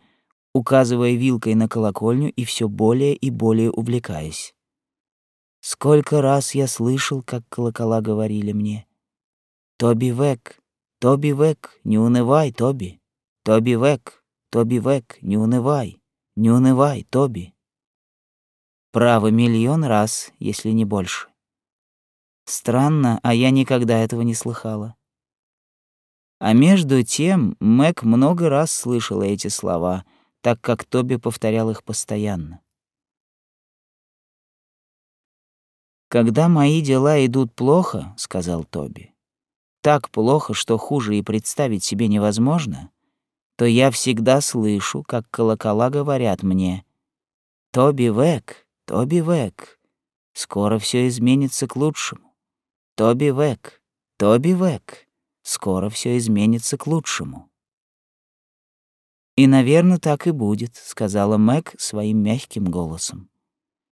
указывая вилкой на колокольню и все более и более увлекаясь. Сколько раз я слышал, как колокола говорили мне. «Тоби Век, Тоби Век, не унывай, Тоби! Тоби Век, Тоби Век, не унывай, не унывай, Тоби!» Право, миллион раз, если не больше. Странно, а я никогда этого не слыхала. А между тем Мэг много раз слышала эти слова, так как Тоби повторял их постоянно. «Когда мои дела идут плохо, — сказал Тоби, — так плохо, что хуже и представить себе невозможно, то я всегда слышу, как колокола говорят мне «Тоби Век, Тоби Век, скоро все изменится к лучшему. Тоби Век, Тоби Век, скоро все изменится к лучшему». «И, наверное, так и будет», — сказала Мэг своим мягким голосом.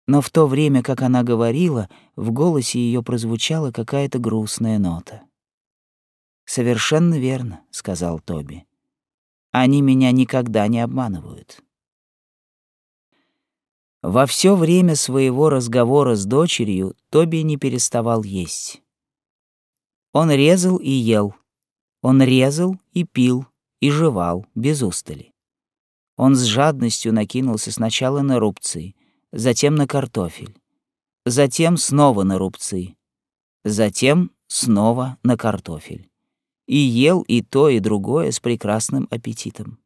Но в то время, как она говорила, в голосе ее прозвучала какая-то грустная нота. «Совершенно верно», — сказал Тоби. «Они меня никогда не обманывают». Во все время своего разговора с дочерью Тоби не переставал есть. Он резал и ел. Он резал и пил, и жевал, без устали. Он с жадностью накинулся сначала на рубцы, затем на картофель, затем снова на рубцы, затем снова на картофель. И ел и то, и другое с прекрасным аппетитом.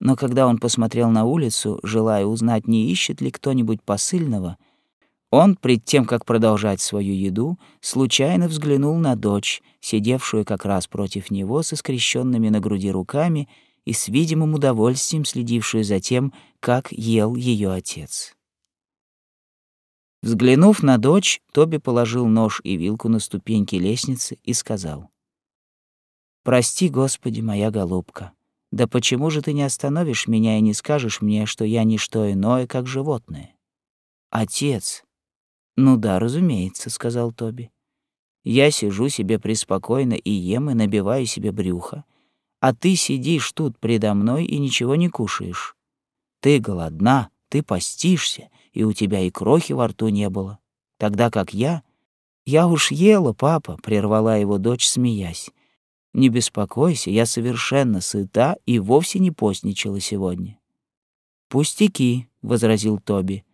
Но когда он посмотрел на улицу, желая узнать, не ищет ли кто-нибудь посыльного, он, пред тем, как продолжать свою еду, случайно взглянул на дочь, сидевшую как раз против него со скрещенными на груди руками и с видимым удовольствием следившую за тем, как ел ее отец. Взглянув на дочь, Тоби положил нож и вилку на ступеньки лестницы и сказал. «Прости, Господи, моя голубка, да почему же ты не остановишь меня и не скажешь мне, что я не что иное, как животное? Отец. Ну да, разумеется, сказал Тоби. Я сижу себе преспокойно и ем и набиваю себе брюхо, а ты сидишь тут предо мной и ничего не кушаешь. Ты голодна, ты постишься, и у тебя и крохи во рту не было. Тогда как я... Я уж ела, папа, прервала его дочь, смеясь. Не беспокойся, я совершенно сыта и вовсе не постничала сегодня. Пустяки, возразил Тоби.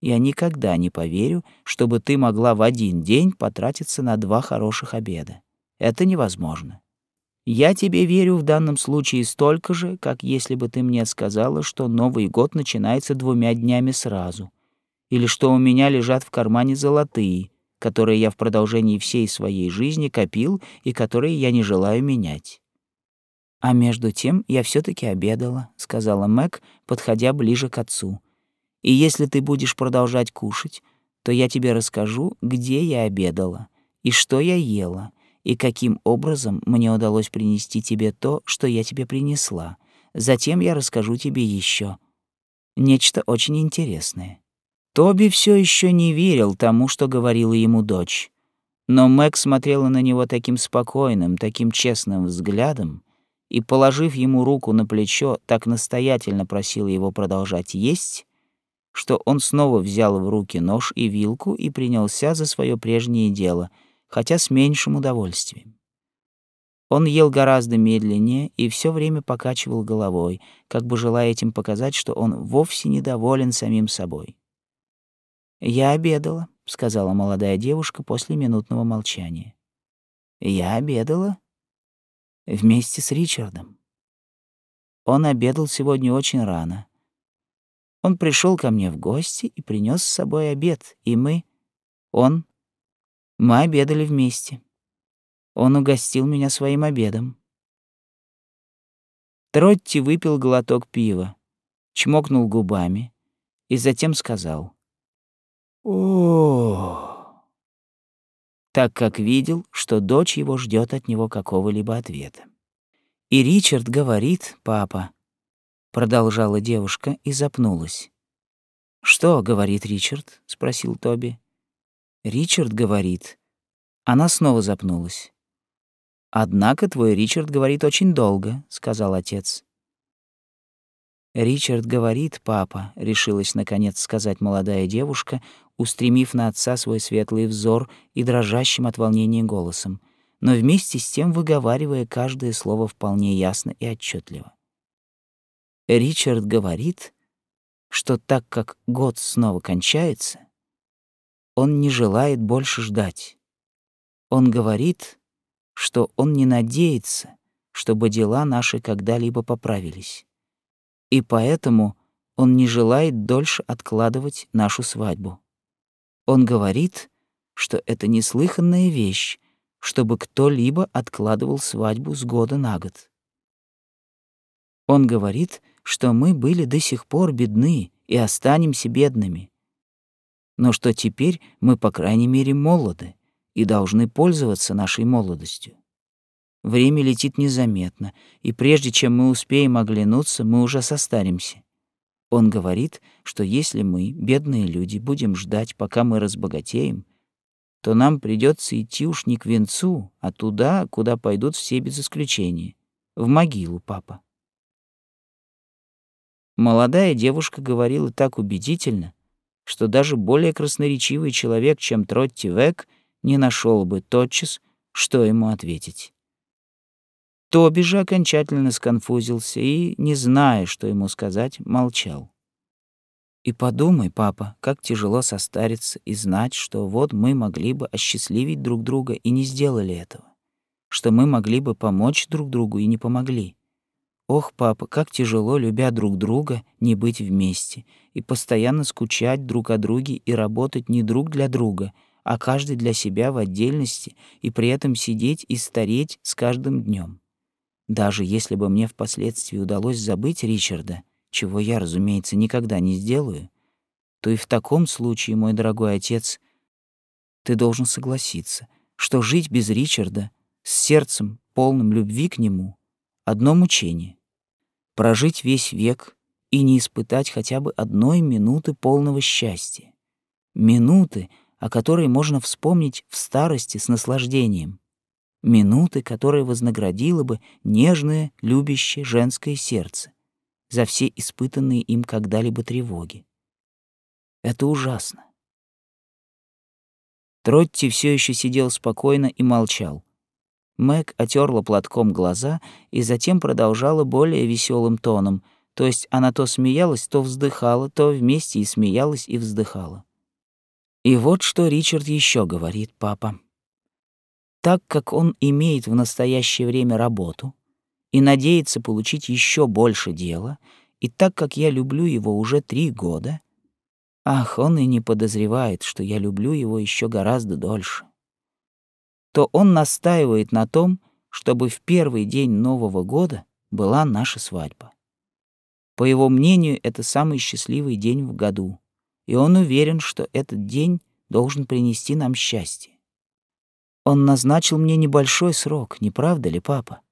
Я никогда не поверю, чтобы ты могла в один день потратиться на два хороших обеда. Это невозможно. Я тебе верю в данном случае столько же, как если бы ты мне сказала, что Новый год начинается двумя днями сразу, или что у меня лежат в кармане золотые, которые я в продолжении всей своей жизни копил и которые я не желаю менять. А между тем я все таки обедала, сказала Мэг, подходя ближе к отцу. И если ты будешь продолжать кушать, то я тебе расскажу, где я обедала и что я ела, и каким образом мне удалось принести тебе то, что я тебе принесла. Затем я расскажу тебе еще нечто очень интересное. Тоби все еще не верил тому, что говорила ему дочь. Но Мэг смотрела на него таким спокойным, таким честным взглядом и, положив ему руку на плечо, так настоятельно просила его продолжать есть, что он снова взял в руки нож и вилку и принялся за свое прежнее дело, хотя с меньшим удовольствием. Он ел гораздо медленнее и все время покачивал головой, как бы желая этим показать, что он вовсе недоволен самим собой. «Я обедала», — сказала молодая девушка после минутного молчания. «Я обедала вместе с Ричардом. Он обедал сегодня очень рано. Он пришел ко мне в гости и принес с собой обед, и мы, он, мы обедали вместе. Он угостил меня своим обедом. Тротти выпил глоток пива, чмокнул губами и затем сказал — о, так как видел, что дочь его ждет от него какого-либо ответа. И Ричард говорит, папа, продолжала девушка и запнулась. Что говорит Ричард? спросил Тоби. Ричард говорит. Она снова запнулась. Однако твой Ричард говорит очень долго, сказал отец. Ричард говорит, папа, решилась наконец сказать молодая девушка, устремив на отца свой светлый взор и дрожащим от волнения голосом, но вместе с тем выговаривая каждое слово вполне ясно и отчетливо. Ричард говорит, что так как год снова кончается, он не желает больше ждать. Он говорит, что он не надеется, чтобы дела наши когда-либо поправились. И поэтому он не желает дольше откладывать нашу свадьбу. Он говорит, что это неслыханная вещь, чтобы кто-либо откладывал свадьбу с года на год. Он говорит, что мы были до сих пор бедны и останемся бедными, но что теперь мы, по крайней мере, молоды и должны пользоваться нашей молодостью. Время летит незаметно, и прежде чем мы успеем оглянуться, мы уже состаримся. Он говорит, что если мы, бедные люди, будем ждать, пока мы разбогатеем, то нам придется идти уж не к венцу, а туда, куда пойдут все без исключения — в могилу, папа. Молодая девушка говорила так убедительно, что даже более красноречивый человек, чем Тротти Век, не нашел бы тотчас, что ему ответить. Тоби же окончательно сконфузился и, не зная, что ему сказать, молчал. И подумай, папа, как тяжело состариться и знать, что вот мы могли бы осчастливить друг друга и не сделали этого, что мы могли бы помочь друг другу и не помогли. Ох, папа, как тяжело, любя друг друга, не быть вместе и постоянно скучать друг о друге и работать не друг для друга, а каждый для себя в отдельности и при этом сидеть и стареть с каждым днем. Даже если бы мне впоследствии удалось забыть Ричарда, чего я, разумеется, никогда не сделаю, то и в таком случае, мой дорогой отец, ты должен согласиться, что жить без Ричарда, с сердцем, полным любви к нему, одно мучение. Прожить весь век и не испытать хотя бы одной минуты полного счастья. Минуты, о которой можно вспомнить в старости с наслаждением минуты, которые вознаградило бы нежное, любящее женское сердце за все испытанные им когда-либо тревоги. Это ужасно. Тротти все еще сидел спокойно и молчал. Мэг отерла платком глаза и затем продолжала более веселым тоном, то есть она то смеялась, то вздыхала, то вместе и смеялась, и вздыхала. И вот что Ричард еще говорит, папа. Так как он имеет в настоящее время работу и надеется получить еще больше дела, и так как я люблю его уже три года, ах, он и не подозревает, что я люблю его еще гораздо дольше, то он настаивает на том, чтобы в первый день Нового года была наша свадьба. По его мнению, это самый счастливый день в году, и он уверен, что этот день должен принести нам счастье. Он назначил мне небольшой срок, не правда ли, папа?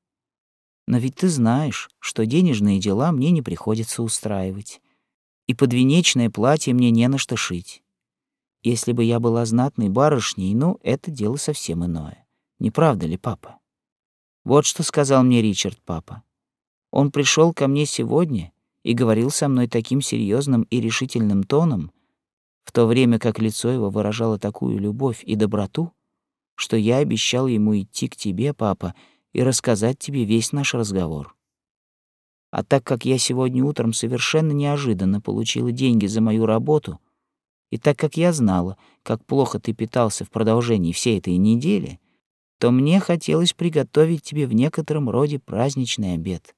Но ведь ты знаешь, что денежные дела мне не приходится устраивать, и подвенечное платье мне не на что шить. Если бы я была знатной барышней, ну, это дело совсем иное. Не правда ли, папа? Вот что сказал мне Ричард, папа. Он пришел ко мне сегодня и говорил со мной таким серьезным и решительным тоном, в то время как лицо его выражало такую любовь и доброту, что я обещал ему идти к тебе, папа, и рассказать тебе весь наш разговор. А так как я сегодня утром совершенно неожиданно получила деньги за мою работу, и так как я знала, как плохо ты питался в продолжении всей этой недели, то мне хотелось приготовить тебе в некотором роде праздничный обед.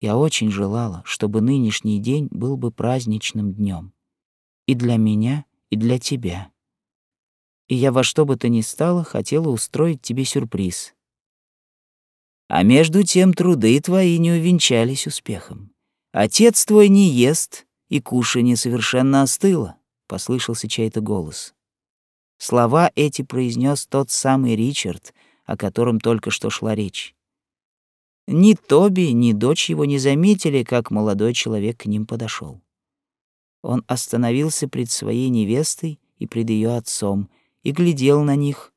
Я очень желала, чтобы нынешний день был бы праздничным днем. И для меня, и для тебя и я во что бы то ни стало хотела устроить тебе сюрприз. А между тем труды твои не увенчались успехом. Отец твой не ест, и кушанье совершенно остыло, — послышался чей-то голос. Слова эти произнес тот самый Ричард, о котором только что шла речь. Ни Тоби, ни дочь его не заметили, как молодой человек к ним подошел. Он остановился пред своей невестой и пред ее отцом — и глядел на них,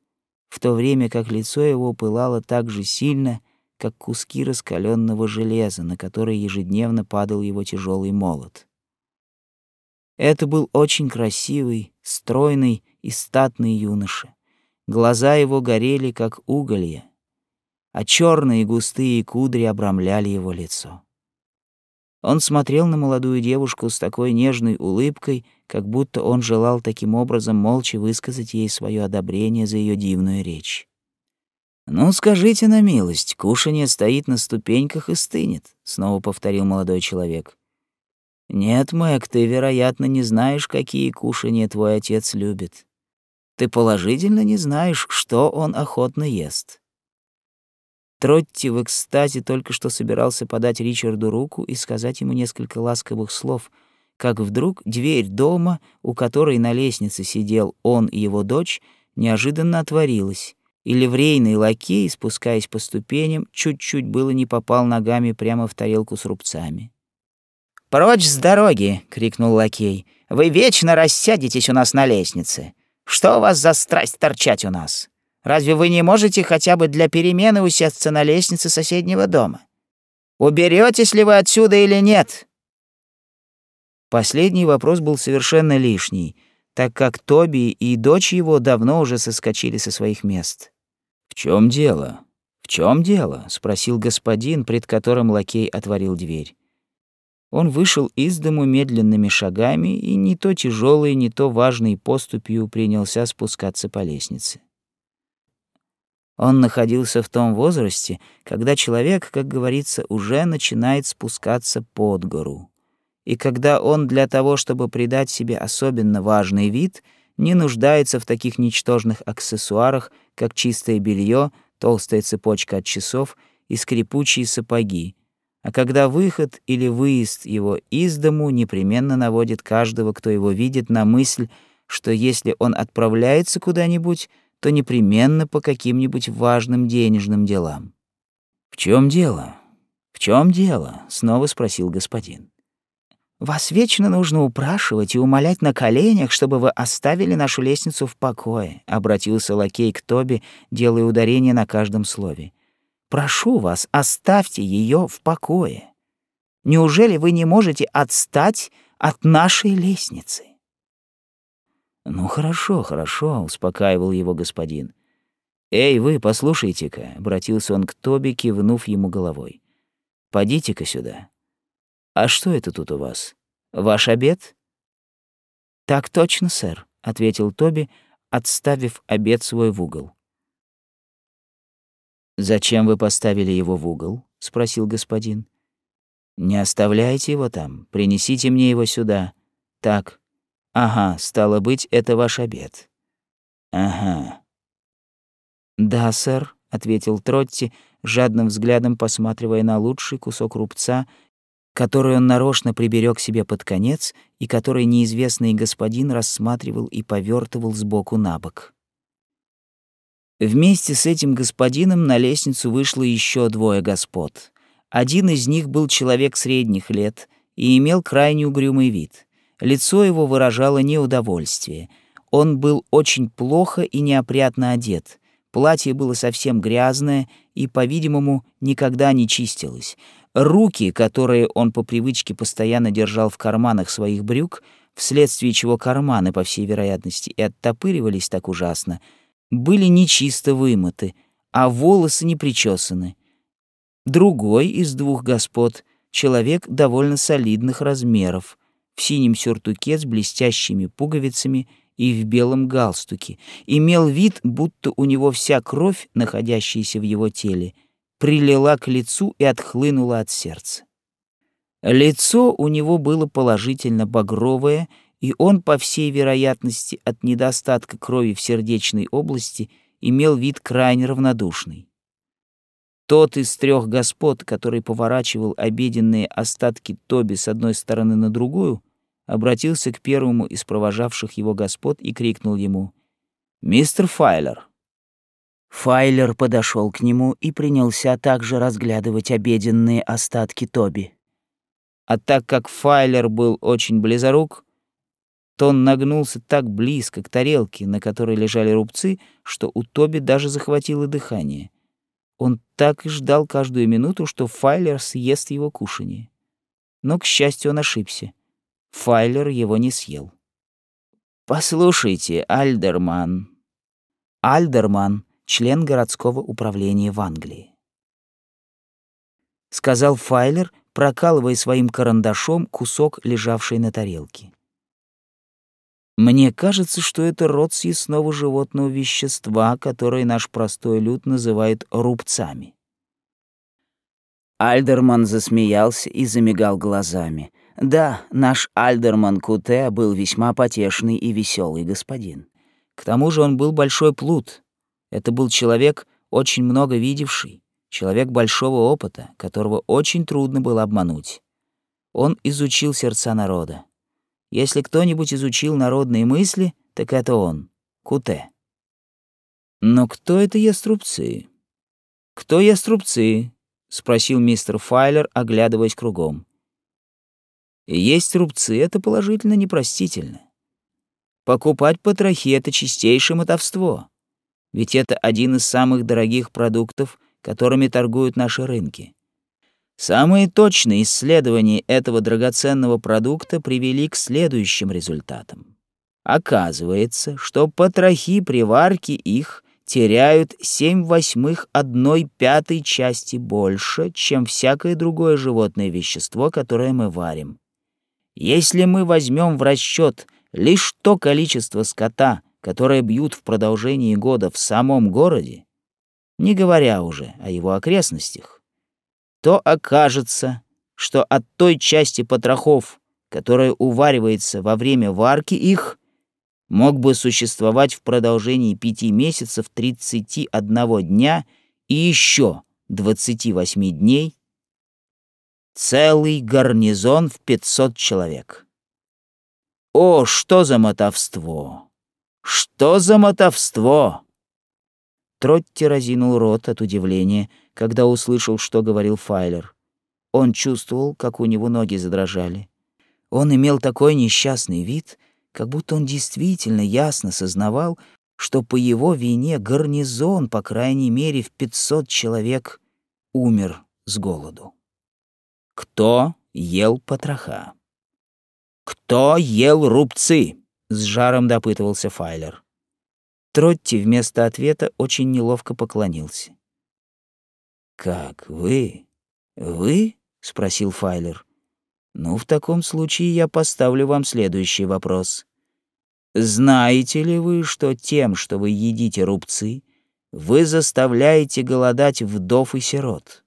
в то время как лицо его пылало так же сильно, как куски раскаленного железа, на которые ежедневно падал его тяжелый молот. Это был очень красивый, стройный и статный юноша. Глаза его горели, как уголья, а черные густые кудри обрамляли его лицо. Он смотрел на молодую девушку с такой нежной улыбкой, как будто он желал таким образом молча высказать ей свое одобрение за ее дивную речь. «Ну, скажите на милость, кушанье стоит на ступеньках и стынет», — снова повторил молодой человек. «Нет, Мэг, ты, вероятно, не знаешь, какие кушанья твой отец любит. Ты положительно не знаешь, что он охотно ест». Тротти в экстазе только что собирался подать Ричарду руку и сказать ему несколько ласковых слов, как вдруг дверь дома, у которой на лестнице сидел он и его дочь, неожиданно отворилась, и ливрейный лакей, спускаясь по ступеням, чуть-чуть было не попал ногами прямо в тарелку с рубцами. «Прочь с дороги!» — крикнул лакей. «Вы вечно рассядетесь у нас на лестнице. Что у вас за страсть торчать у нас? Разве вы не можете хотя бы для перемены усесться на лестнице соседнего дома? Уберетесь ли вы отсюда или нет?» Последний вопрос был совершенно лишний, так как Тоби и дочь его давно уже соскочили со своих мест. «В чем дело? В чем дело?» — спросил господин, пред которым лакей отворил дверь. Он вышел из дому медленными шагами и не то тяжелой, не то важной поступью принялся спускаться по лестнице. Он находился в том возрасте, когда человек, как говорится, уже начинает спускаться под гору. И когда он для того, чтобы придать себе особенно важный вид — не нуждается в таких ничтожных аксессуарах, как чистое белье, толстая цепочка от часов и скрипучие сапоги. А когда выход или выезд его из дому непременно наводит каждого, кто его видит, на мысль, что если он отправляется куда-нибудь, то непременно по каким-нибудь важным денежным делам. «В чем дело? В чем дело?» — снова спросил господин. Вас вечно нужно упрашивать и умолять на коленях, чтобы вы оставили нашу лестницу в покое», — обратился лакей к Тоби, делая ударение на каждом слове. «Прошу вас, оставьте ее в покое. Неужели вы не можете отстать от нашей лестницы?» «Ну хорошо, хорошо», — успокаивал его господин. «Эй, вы, послушайте-ка», — обратился он к Тоби, кивнув ему головой. «Подите-ка сюда». «А что это тут у вас? Ваш обед?» «Так точно, сэр», — ответил Тоби, отставив обед свой в угол. «Зачем вы поставили его в угол?» — спросил господин. «Не оставляйте его там, принесите мне его сюда. Так. Ага, стало быть, это ваш обед. Ага». «Да, сэр», — ответил Тротти, жадным взглядом посматривая на лучший кусок рубца, который он нарочно приберег себе под конец и который неизвестный господин рассматривал и повертывал сбоку на бок. Вместе с этим господином на лестницу вышло еще двое господ. Один из них был человек средних лет и имел крайне угрюмый вид. Лицо его выражало неудовольствие. Он был очень плохо и неопрятно одет. Платье было совсем грязное и, по-видимому, никогда не чистилось. Руки, которые он по привычке постоянно держал в карманах своих брюк, вследствие чего карманы, по всей вероятности, и оттопыривались так ужасно, были нечисто вымыты, а волосы не причесаны. Другой из двух господ — человек довольно солидных размеров, в синем сюртуке с блестящими пуговицами и в белом галстуке, имел вид, будто у него вся кровь, находящаяся в его теле — прилила к лицу и отхлынула от сердца. Лицо у него было положительно багровое, и он, по всей вероятности, от недостатка крови в сердечной области имел вид крайне равнодушный. Тот из трех господ, который поворачивал обеденные остатки Тоби с одной стороны на другую, обратился к первому из провожавших его господ и крикнул ему «Мистер Файлер, Файлер подошел к нему и принялся также разглядывать обеденные остатки Тоби. А так как Файлер был очень близорук, то он нагнулся так близко к тарелке, на которой лежали рубцы, что у Тоби даже захватило дыхание. Он так и ждал каждую минуту, что Файлер съест его кушанье. Но, к счастью, он ошибся. Файлер его не съел. «Послушайте, Альдерман». Альдерман член городского управления в Англии. Сказал Файлер, прокалывая своим карандашом кусок, лежавший на тарелке. Мне кажется, что это род съестного животного вещества, которое наш простой люд называет рубцами. Альдерман засмеялся и замигал глазами. Да, наш Альдерман Куте был весьма потешный и веселый господин. К тому же он был большой плут. Это был человек, очень много видевший, человек большого опыта, которого очень трудно было обмануть. Он изучил сердца народа. Если кто-нибудь изучил народные мысли, так это он, Куте. Но кто это яструбцы? Кто яструбцы? спросил мистер Файлер, оглядываясь кругом. Есть рубцы — это положительно непростительно. Покупать потрохи — это чистейшее мотовство. Ведь это один из самых дорогих продуктов, которыми торгуют наши рынки. Самые точные исследования этого драгоценного продукта привели к следующим результатам. Оказывается, что потрохи при варке их теряют 7 восьмых одной пятой части больше, чем всякое другое животное вещество, которое мы варим. Если мы возьмем в расчет лишь то количество скота, которое бьют в продолжении года в самом городе, не говоря уже о его окрестностях, то окажется, что от той части потрохов, которая уваривается во время варки их, мог бы существовать в продолжении пяти месяцев 31 дня и еще 28 дней целый гарнизон в 500 человек. О, что за мотовство! Что за мотовство! Тротти разинул рот от удивления, когда услышал, что говорил Файлер. Он чувствовал, как у него ноги задрожали. Он имел такой несчастный вид, как будто он действительно ясно сознавал, что по его вине гарнизон, по крайней мере, в 500 человек умер с голоду. Кто ел потроха? Кто ел рубцы? С жаром допытывался Файлер. Тротти вместо ответа очень неловко поклонился. «Как, вы? Вы?» — спросил Файлер. «Ну, в таком случае я поставлю вам следующий вопрос. Знаете ли вы, что тем, что вы едите рубцы, вы заставляете голодать вдов и сирот?»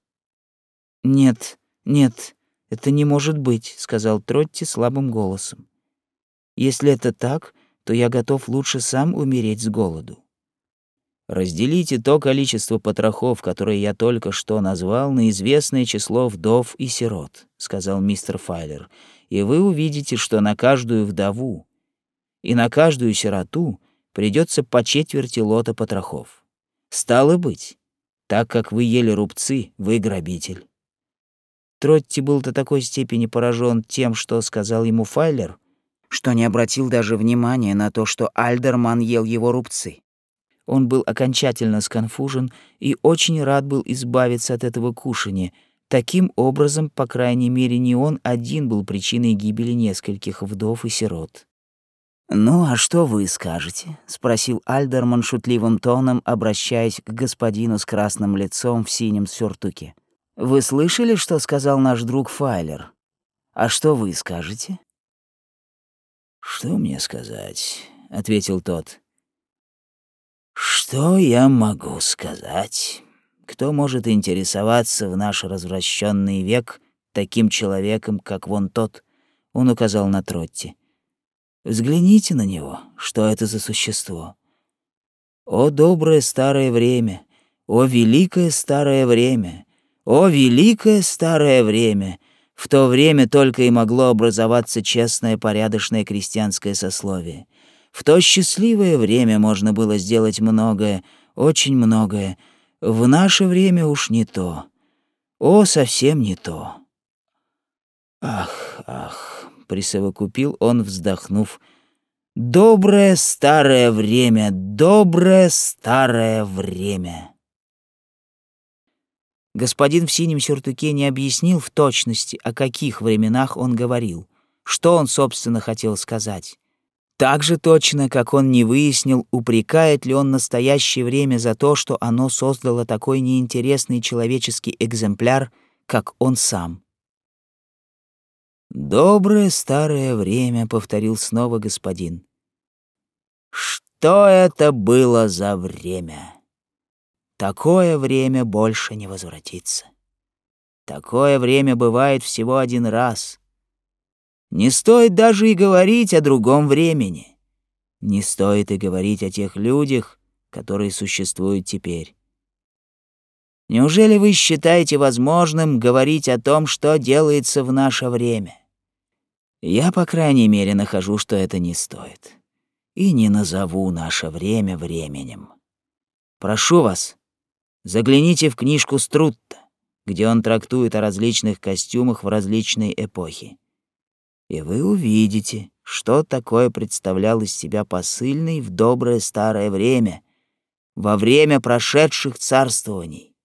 «Нет, нет, это не может быть», — сказал Тротти слабым голосом. «Если это так, то я готов лучше сам умереть с голоду. Разделите то количество потрохов, которое я только что назвал, на известное число вдов и сирот, сказал мистер Файлер, и вы увидите, что на каждую вдову и на каждую сироту придется по четверти лота потрохов. Стало быть, так как вы ели рубцы, вы грабитель. Тротти был до такой степени поражен тем, что сказал ему Файлер, что не обратил даже внимания на то, что Альдерман ел его рубцы. Он был окончательно сконфужен и очень рад был избавиться от этого кушания. Таким образом, по крайней мере, не он один был причиной гибели нескольких вдов и сирот. «Ну, а что вы скажете?» — спросил Альдерман шутливым тоном, обращаясь к господину с красным лицом в синем сюртуке. «Вы слышали, что сказал наш друг Файлер? А что вы скажете?» «Что мне сказать?» — ответил тот. «Что я могу сказать? Кто может интересоваться в наш развращенный век таким человеком, как вон тот?» — он указал на Тротти. «Взгляните на него, что это за существо. О, доброе старое время! О, великое старое время! О, великое старое время!» В то время только и могло образоваться честное, порядочное крестьянское сословие. В то счастливое время можно было сделать многое, очень многое. В наше время уж не то. О, совсем не то. Ах, ах, присовокупил он, вздохнув. Доброе старое время, доброе старое время. Господин в синем сюртуке не объяснил в точности, о каких временах он говорил, что он, собственно, хотел сказать. Так же точно, как он не выяснил, упрекает ли он настоящее время за то, что оно создало такой неинтересный человеческий экземпляр, как он сам. «Доброе старое время», — повторил снова господин. Что это было за время? Такое время больше не возвратится. Такое время бывает всего один раз. Не стоит даже и говорить о другом времени. Не стоит и говорить о тех людях, которые существуют теперь. Неужели вы считаете возможным говорить о том, что делается в наше время? Я, по крайней мере, нахожу, что это не стоит. И не назову наше время временем. Прошу вас, загляните в книжку Струтта, где он трактует о различных костюмах в различные эпохи. И вы увидите, что такое представлял из себя посыльный в доброе старое время, во время прошедших царствований.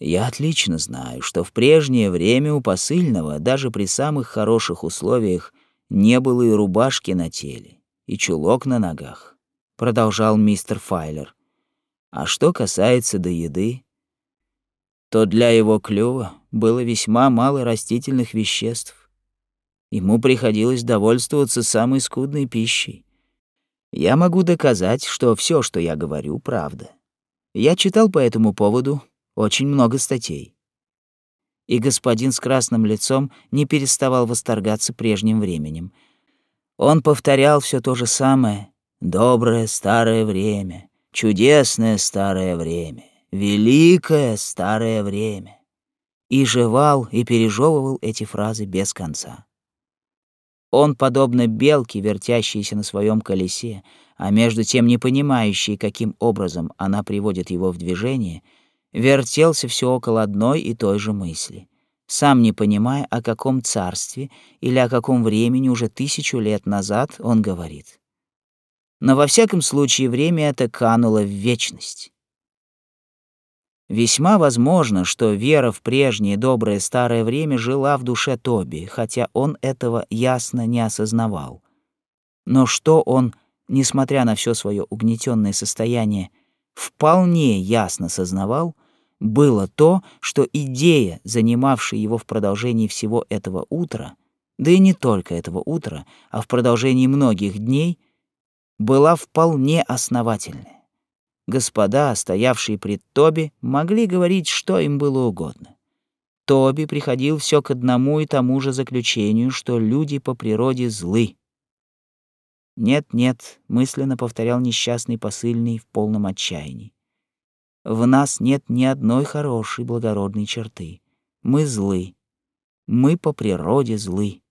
Я отлично знаю, что в прежнее время у посыльного даже при самых хороших условиях не было и рубашки на теле, и чулок на ногах, продолжал мистер Файлер. А что касается до еды, то для его клюва было весьма мало растительных веществ. Ему приходилось довольствоваться самой скудной пищей. Я могу доказать, что все, что я говорю, правда. Я читал по этому поводу очень много статей. И господин с красным лицом не переставал восторгаться прежним временем. Он повторял все то же самое. «Доброе старое время, чудесное старое время, великое старое время». И жевал и пережевывал эти фразы без конца. Он, подобно белке, вертящейся на своем колесе, а между тем не понимающей, каким образом она приводит его в движение, вертелся все около одной и той же мысли, сам не понимая, о каком царстве или о каком времени уже тысячу лет назад он говорит. Но во всяком случае время это кануло в вечность. Весьма возможно, что вера в прежнее доброе старое время жила в душе Тоби, хотя он этого ясно не осознавал. Но что он, несмотря на все свое угнетенное состояние, вполне ясно сознавал, было то, что идея, занимавшая его в продолжении всего этого утра, да и не только этого утра, а в продолжении многих дней, была вполне основательная господа, стоявшие пред Тоби, могли говорить, что им было угодно. Тоби приходил все к одному и тому же заключению, что люди по природе злы. «Нет-нет», — мысленно повторял несчастный посыльный в полном отчаянии. «В нас нет ни одной хорошей благородной черты. Мы злы. Мы по природе злы».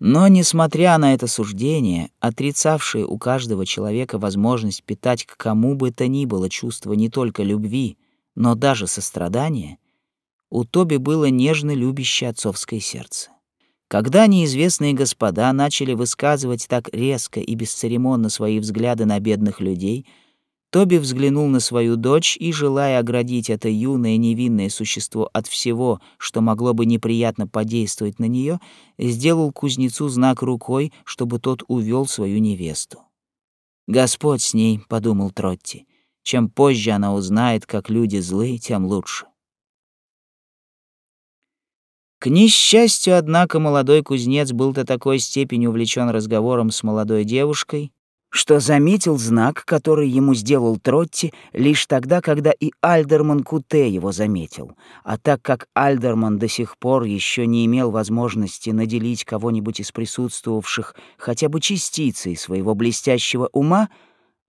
Но, несмотря на это суждение, отрицавшее у каждого человека возможность питать к кому бы то ни было чувство не только любви, но даже сострадания, у Тоби было нежно любящее отцовское сердце. Когда неизвестные господа начали высказывать так резко и бесцеремонно свои взгляды на бедных людей — Тоби взглянул на свою дочь и, желая оградить это юное невинное существо от всего, что могло бы неприятно подействовать на нее, сделал кузнецу знак рукой, чтобы тот увел свою невесту. «Господь с ней», — подумал Тротти. «Чем позже она узнает, как люди злы, тем лучше». К несчастью, однако, молодой кузнец был до такой степени увлечен разговором с молодой девушкой, что заметил знак, который ему сделал Тротти лишь тогда, когда и Альдерман Куте его заметил. А так как Альдерман до сих пор еще не имел возможности наделить кого-нибудь из присутствовавших хотя бы частицей своего блестящего ума,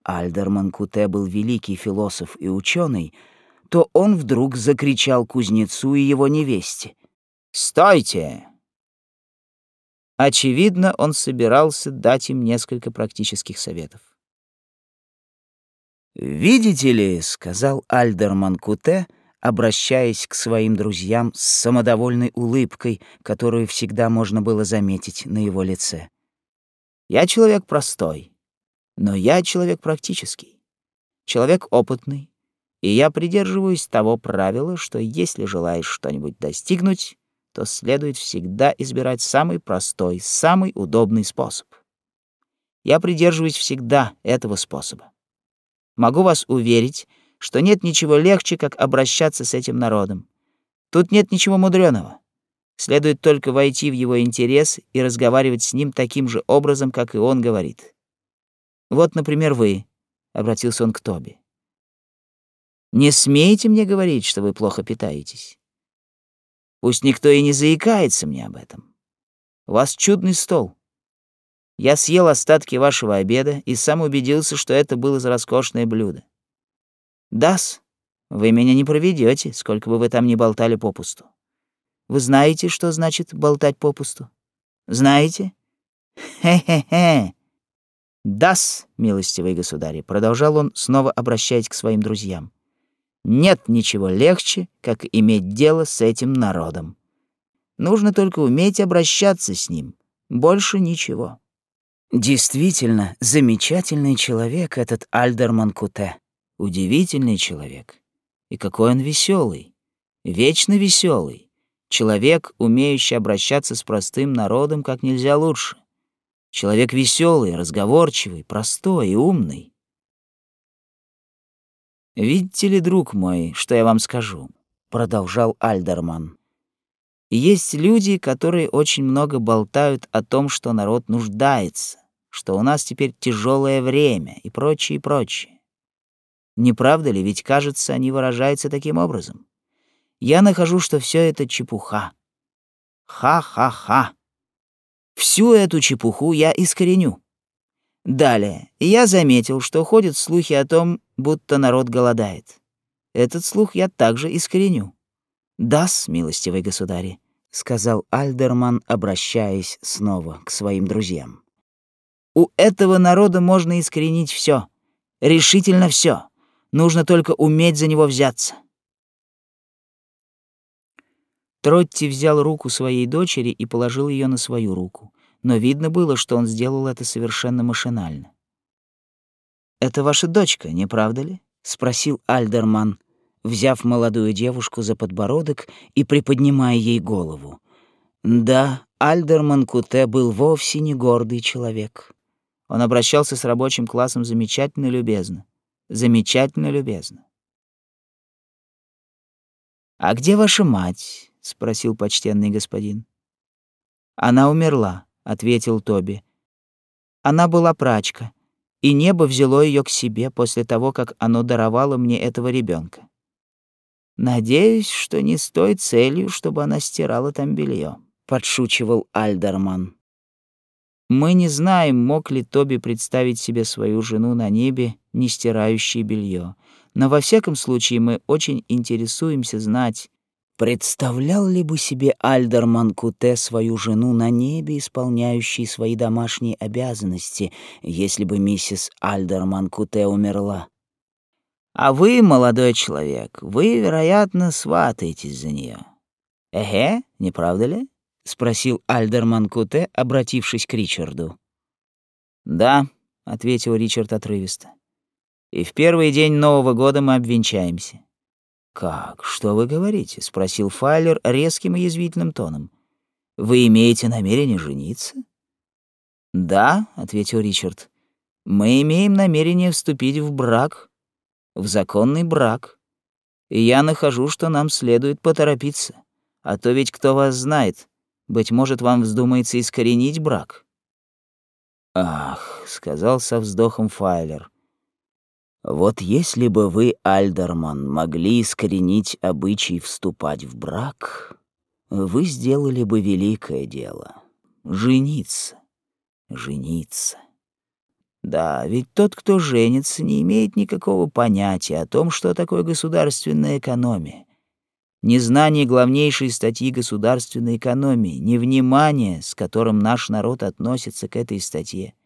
Альдерман Куте был великий философ и ученый, то он вдруг закричал кузнецу и его невесте. «Стойте! Очевидно, он собирался дать им несколько практических советов. «Видите ли», — сказал Альдерман Куте, обращаясь к своим друзьям с самодовольной улыбкой, которую всегда можно было заметить на его лице. «Я человек простой, но я человек практический, человек опытный, и я придерживаюсь того правила, что если желаешь что-нибудь достигнуть, то следует всегда избирать самый простой, самый удобный способ. Я придерживаюсь всегда этого способа. Могу вас уверить, что нет ничего легче, как обращаться с этим народом. Тут нет ничего мудреного. Следует только войти в его интерес и разговаривать с ним таким же образом, как и он говорит. Вот, например, вы, — обратился он к Тоби. Не смейте мне говорить, что вы плохо питаетесь. Пусть никто и не заикается мне об этом. У вас чудный стол. Я съел остатки вашего обеда и сам убедился, что это было за роскошное блюдо. Дас, вы меня не проведете, сколько бы вы там ни болтали попусту. Вы знаете, что значит болтать попусту? Знаете? Хе-хе-хе. Дас, милостивый государь, продолжал он, снова обращаясь к своим друзьям. Нет ничего легче, как иметь дело с этим народом. Нужно только уметь обращаться с ним. Больше ничего. Действительно, замечательный человек этот Альдерман Куте. Удивительный человек. И какой он веселый, вечно веселый. Человек, умеющий обращаться с простым народом как нельзя лучше. Человек веселый, разговорчивый, простой и умный. «Видите ли, друг мой, что я вам скажу?» — продолжал Альдерман. «Есть люди, которые очень много болтают о том, что народ нуждается, что у нас теперь тяжелое время и прочее, и прочее. Не правда ли, ведь, кажется, они выражаются таким образом? Я нахожу, что все это чепуха. Ха-ха-ха. Всю эту чепуху я искореню. Далее, я заметил, что ходят слухи о том, будто народ голодает. Этот слух я также искореню. «Да-с, милостивый государь», — сказал Альдерман, обращаясь снова к своим друзьям. «У этого народа можно искоренить все, решительно все. Нужно только уметь за него взяться». Тротти взял руку своей дочери и положил ее на свою руку, но видно было, что он сделал это совершенно машинально. «Это ваша дочка, не правда ли?» — спросил Альдерман, взяв молодую девушку за подбородок и приподнимая ей голову. Да, Альдерман Куте был вовсе не гордый человек. Он обращался с рабочим классом замечательно любезно. Замечательно любезно. «А где ваша мать?» — спросил почтенный господин. «Она умерла», — ответил Тоби. «Она была прачка, и небо взяло ее к себе после того, как оно даровало мне этого ребенка. Надеюсь, что не с той целью, чтобы она стирала там белье, подшучивал Альдерман. Мы не знаем, мог ли Тоби представить себе свою жену на небе, не стирающей белье, но во всяком случае мы очень интересуемся знать, Представлял ли бы себе Альдерман Куте свою жену на небе, исполняющей свои домашние обязанности, если бы миссис Альдерман Куте умерла? А вы, молодой человек, вы, вероятно, сватаетесь за нее. Эге, не правда ли? спросил Альдерман Куте, обратившись к Ричарду. Да, ответил Ричард отрывисто. И в первый день Нового года мы обвенчаемся. «Как? Что вы говорите?» — спросил Файлер резким и язвительным тоном. «Вы имеете намерение жениться?» «Да», — ответил Ричард. «Мы имеем намерение вступить в брак, в законный брак. И я нахожу, что нам следует поторопиться. А то ведь кто вас знает, быть может, вам вздумается искоренить брак». «Ах», — сказал со вздохом Файлер, вот если бы вы, Альдерман, могли искоренить обычай вступать в брак, вы сделали бы великое дело — жениться, жениться. Да, ведь тот, кто женится, не имеет никакого понятия о том, что такое государственная экономия. Незнание главнейшей статьи государственной экономии, невнимание, с которым наш народ относится к этой статье —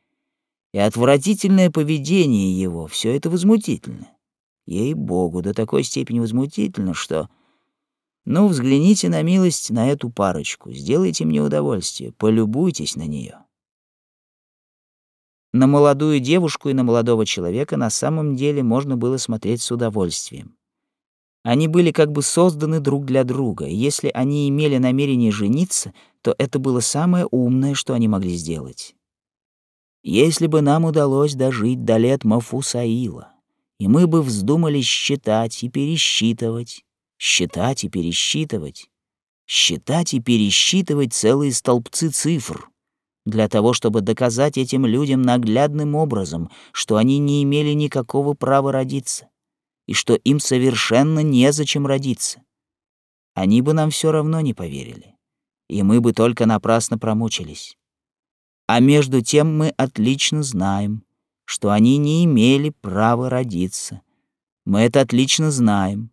и отвратительное поведение его, все это возмутительно. Ей-богу, до такой степени возмутительно, что... Ну, взгляните на милость на эту парочку, сделайте мне удовольствие, полюбуйтесь на нее. На молодую девушку и на молодого человека на самом деле можно было смотреть с удовольствием. Они были как бы созданы друг для друга, и если они имели намерение жениться, то это было самое умное, что они могли сделать. Если бы нам удалось дожить до лет Мафусаила, и мы бы вздумали считать и пересчитывать, считать и пересчитывать, считать и пересчитывать целые столбцы цифр, для того, чтобы доказать этим людям наглядным образом, что они не имели никакого права родиться и что им совершенно незачем родиться. Они бы нам все равно не поверили, и мы бы только напрасно промучились. А между тем мы отлично знаем, что они не имели права родиться. Мы это отлично знаем.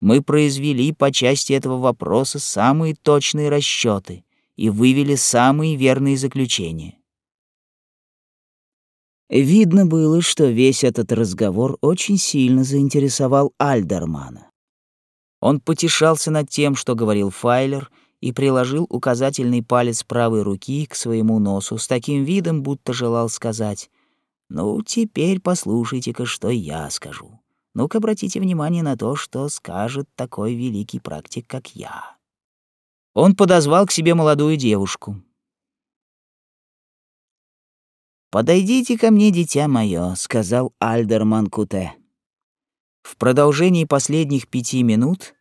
Мы произвели по части этого вопроса самые точные расчеты и вывели самые верные заключения. Видно было, что весь этот разговор очень сильно заинтересовал Альдермана. Он потешался над тем, что говорил Файлер, и приложил указательный палец правой руки к своему носу с таким видом, будто желал сказать «Ну, теперь послушайте-ка, что я скажу. Ну-ка, обратите внимание на то, что скажет такой великий практик, как я». Он подозвал к себе молодую девушку. «Подойдите ко мне, дитя мое», — сказал Альдерман Куте. В продолжении последних пяти минут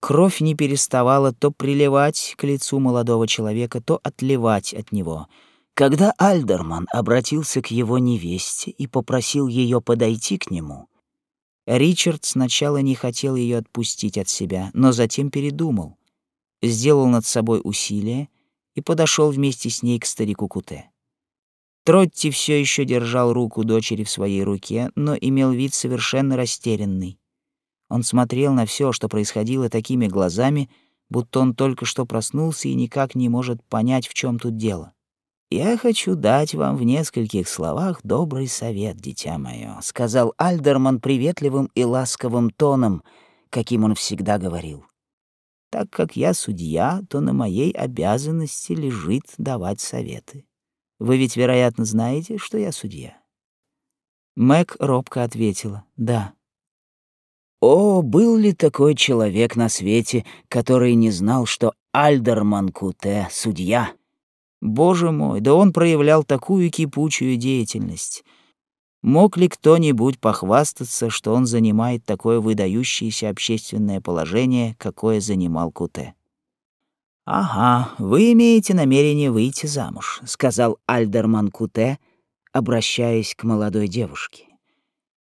кровь не переставала то приливать к лицу молодого человека, то отливать от него. Когда Альдерман обратился к его невесте и попросил ее подойти к нему, Ричард сначала не хотел ее отпустить от себя, но затем передумал, сделал над собой усилие и подошел вместе с ней к старику Куте. Тротти все еще держал руку дочери в своей руке, но имел вид совершенно растерянный. Он смотрел на все, что происходило такими глазами, будто он только что проснулся и никак не может понять, в чем тут дело. «Я хочу дать вам в нескольких словах добрый совет, дитя мое», — сказал Альдерман приветливым и ласковым тоном, каким он всегда говорил. «Так как я судья, то на моей обязанности лежит давать советы. Вы ведь, вероятно, знаете, что я судья?» Мэг робко ответила «Да». О, был ли такой человек на свете, который не знал, что Альдерман Куте — судья? Боже мой, да он проявлял такую кипучую деятельность. Мог ли кто-нибудь похвастаться, что он занимает такое выдающееся общественное положение, какое занимал Куте? «Ага, вы имеете намерение выйти замуж», — сказал Альдерман Куте, обращаясь к молодой девушке.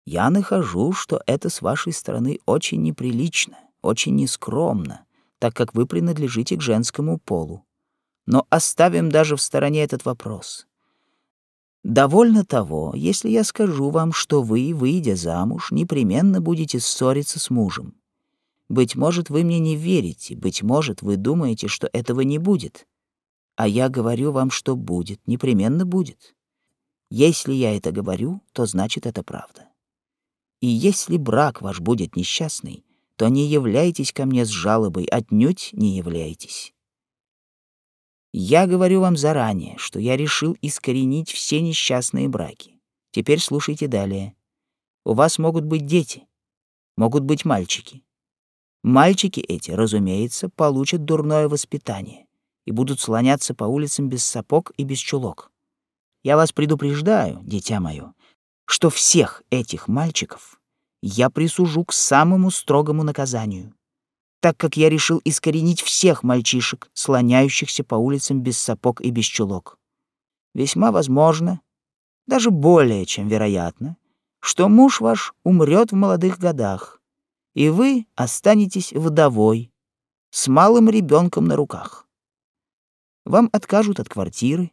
«Я нахожу, что это с вашей стороны очень неприлично, очень нескромно, так как вы принадлежите к женскому полу. Но оставим даже в стороне этот вопрос. Довольно того, если я скажу вам, что вы, выйдя замуж, непременно будете ссориться с мужем. Быть может, вы мне не верите, быть может, вы думаете, что этого не будет. А я говорю вам, что будет, непременно будет. Если я это говорю, то значит это правда. И если брак ваш будет несчастный, то не являйтесь ко мне с жалобой, отнюдь не являйтесь. Я говорю вам заранее, что я решил искоренить все несчастные браки. Теперь слушайте далее. У вас могут быть дети, могут быть мальчики. Мальчики эти, разумеется, получат дурное воспитание и будут слоняться по улицам без сапог и без чулок. Я вас предупреждаю, дитя мое, что всех этих мальчиков я присужу к самому строгому наказанию, так как я решил искоренить всех мальчишек, слоняющихся по улицам без сапог и без чулок. Весьма возможно, даже более чем вероятно, что муж ваш умрет в молодых годах, и вы останетесь вдовой с малым ребенком на руках. Вам откажут от квартиры,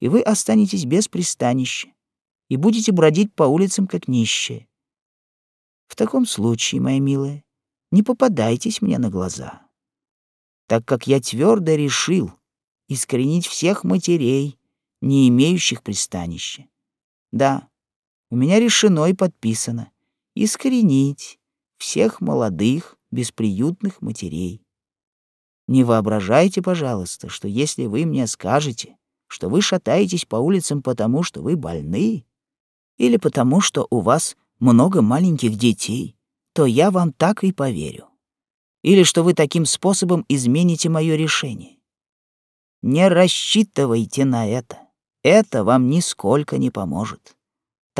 и вы останетесь без пристанища и будете бродить по улицам как нищие. В таком случае, моя милая, не попадайтесь мне на глаза, так как я твердо решил искоренить всех матерей, не имеющих пристанища. Да, у меня решено и подписано искоренить всех молодых, бесприютных матерей. Не воображайте, пожалуйста, что если вы мне скажете, что вы шатаетесь по улицам потому, что вы больны, или потому, что у вас много маленьких детей, то я вам так и поверю. Или что вы таким способом измените мое решение. Не рассчитывайте на это. Это вам нисколько не поможет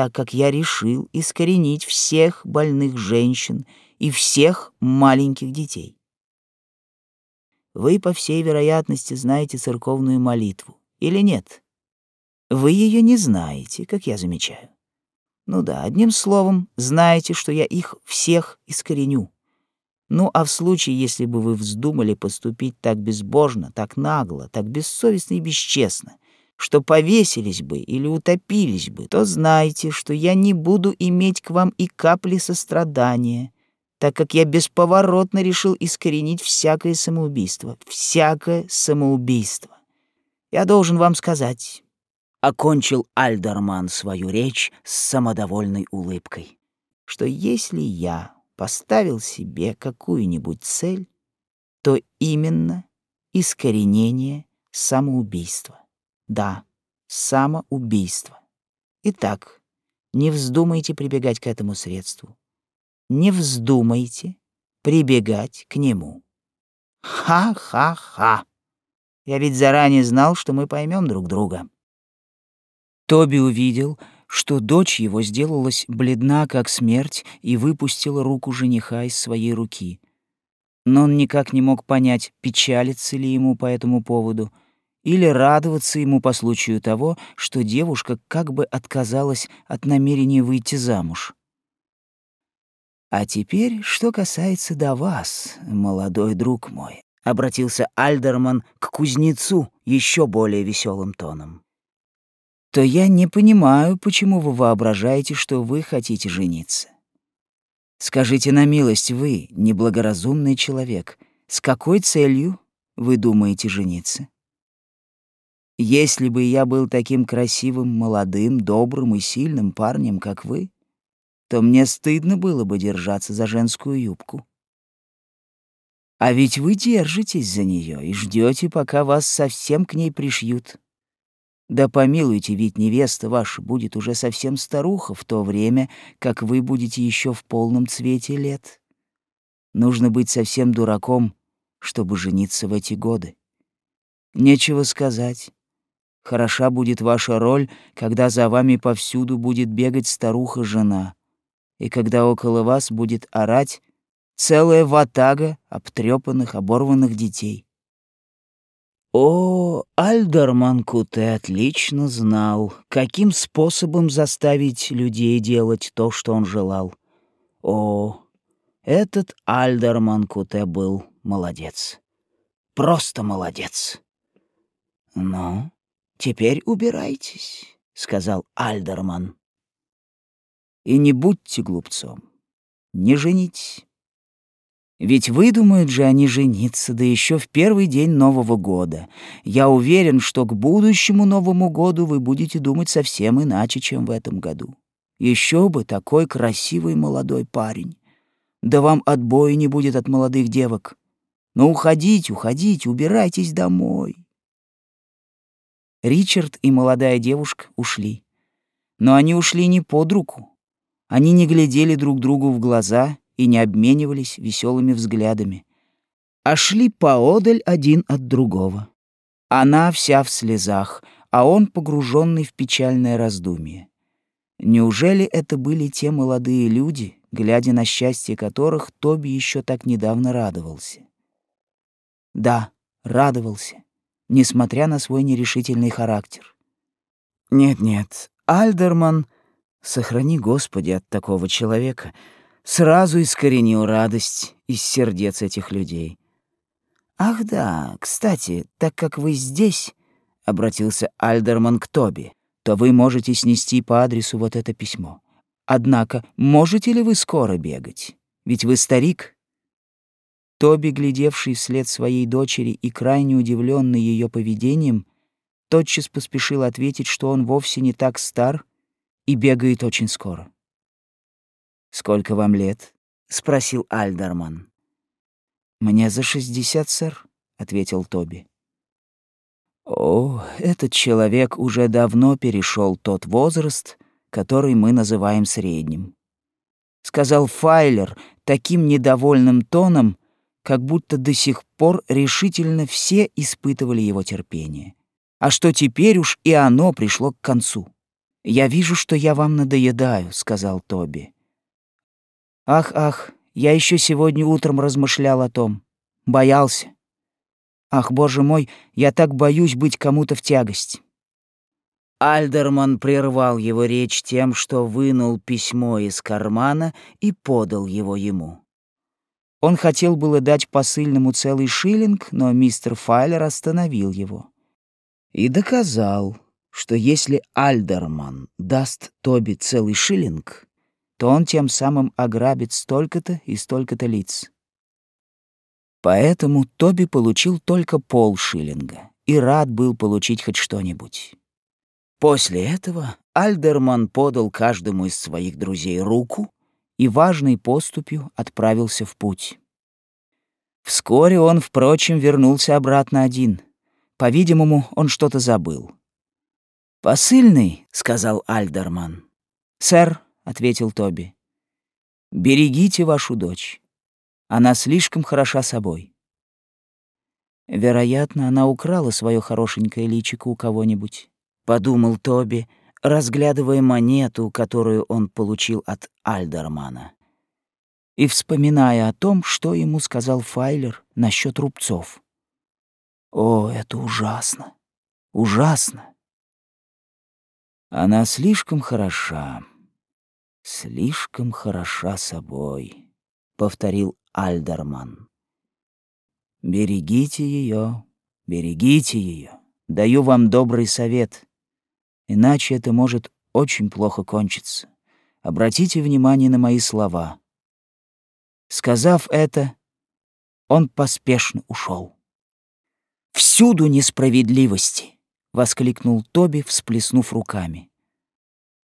так как я решил искоренить всех больных женщин и всех маленьких детей. Вы, по всей вероятности, знаете церковную молитву, или нет? Вы ее не знаете, как я замечаю. Ну да, одним словом, знаете, что я их всех искореню. Ну а в случае, если бы вы вздумали поступить так безбожно, так нагло, так бессовестно и бесчестно, что повесились бы или утопились бы, то знайте, что я не буду иметь к вам и капли сострадания, так как я бесповоротно решил искоренить всякое самоубийство, всякое самоубийство. Я должен вам сказать, окончил Альдерман свою речь с самодовольной улыбкой, что если я поставил себе какую-нибудь цель, то именно искоренение самоубийства. Да, самоубийство. Итак, не вздумайте прибегать к этому средству. Не вздумайте прибегать к нему. Ха-ха-ха. Я ведь заранее знал, что мы поймем друг друга. Тоби увидел, что дочь его сделалась бледна, как смерть, и выпустила руку жениха из своей руки. Но он никак не мог понять, печалится ли ему по этому поводу или радоваться ему по случаю того, что девушка как бы отказалась от намерения выйти замуж. «А теперь, что касается до вас, молодой друг мой», — обратился Альдерман к кузнецу еще более веселым тоном то я не понимаю, почему вы воображаете, что вы хотите жениться. Скажите на милость, вы, неблагоразумный человек, с какой целью вы думаете жениться? Если бы я был таким красивым, молодым, добрым и сильным парнем, как вы, то мне стыдно было бы держаться за женскую юбку. А ведь вы держитесь за нее и ждете, пока вас совсем к ней пришьют. Да помилуйте, ведь невеста ваша будет уже совсем старуха в то время, как вы будете еще в полном цвете лет. Нужно быть совсем дураком, чтобы жениться в эти годы. Нечего сказать. Хороша будет ваша роль, когда за вами повсюду будет бегать старуха-жена, и когда около вас будет орать целая ватага обтрепанных, оборванных детей. О, Альдерман Куте отлично знал, каким способом заставить людей делать то, что он желал. О, этот Альдерман Куте был молодец. Просто молодец. «Ну, теперь убирайтесь», — сказал Альдерман. «И не будьте глупцом, не женитесь». Ведь выдумают же они жениться, да еще в первый день Нового года. Я уверен, что к будущему Новому году вы будете думать совсем иначе, чем в этом году. Еще бы такой красивый молодой парень. Да вам отбоя не будет от молодых девок. Но уходите, уходите, убирайтесь домой. Ричард и молодая девушка ушли. Но они ушли не под руку. Они не глядели друг другу в глаза и не обменивались веселыми взглядами, а шли поодаль один от другого. Она вся в слезах, а он погруженный в печальное раздумье. Неужели это были те молодые люди, глядя на счастье которых Тоби еще так недавно радовался? Да, радовался, несмотря на свой нерешительный характер. Нет-нет, Альдерман, сохрани Господи от такого человека — сразу искоренил радость из сердец этих людей. «Ах да, кстати, так как вы здесь», — обратился Альдерман к Тоби, «то вы можете снести по адресу вот это письмо. Однако, можете ли вы скоро бегать? Ведь вы старик». Тоби, глядевший вслед своей дочери и крайне удивленный ее поведением, тотчас поспешил ответить, что он вовсе не так стар и бегает очень скоро. «Сколько вам лет?» — спросил Альдерман. «Мне за шестьдесят, сэр», — ответил Тоби. «О, этот человек уже давно перешел тот возраст, который мы называем средним», — сказал Файлер таким недовольным тоном, как будто до сих пор решительно все испытывали его терпение. А что теперь уж и оно пришло к концу. «Я вижу, что я вам надоедаю», — сказал Тоби. Ах, ах, я еще сегодня утром размышлял о том. Боялся. Ах, боже мой, я так боюсь быть кому-то в тягость. Альдерман прервал его речь тем, что вынул письмо из кармана и подал его ему. Он хотел было дать посыльному целый шиллинг, но мистер Файлер остановил его. И доказал, что если Альдерман даст Тоби целый шиллинг, то он тем самым ограбит столько-то и столько-то лиц. Поэтому Тоби получил только полшиллинга и рад был получить хоть что-нибудь. После этого Альдерман подал каждому из своих друзей руку и важной поступью отправился в путь. Вскоре он, впрочем, вернулся обратно один. По-видимому, он что-то забыл. «Посыльный», — сказал Альдерман. «Сэр», — ответил Тоби, — «берегите вашу дочь. Она слишком хороша собой». Вероятно, она украла свое хорошенькое личико у кого-нибудь, подумал Тоби, разглядывая монету, которую он получил от Альдермана, и вспоминая о том, что ему сказал Файлер насчет рубцов. О, это ужасно, ужасно. Она слишком хороша, слишком хороша собой, повторил Альдерман. Берегите ее, берегите ее. Даю вам добрый совет. Иначе это может очень плохо кончиться. Обратите внимание на мои слова. Сказав это, он поспешно ушел. «Всюду несправедливости!» — воскликнул Тоби, всплеснув руками.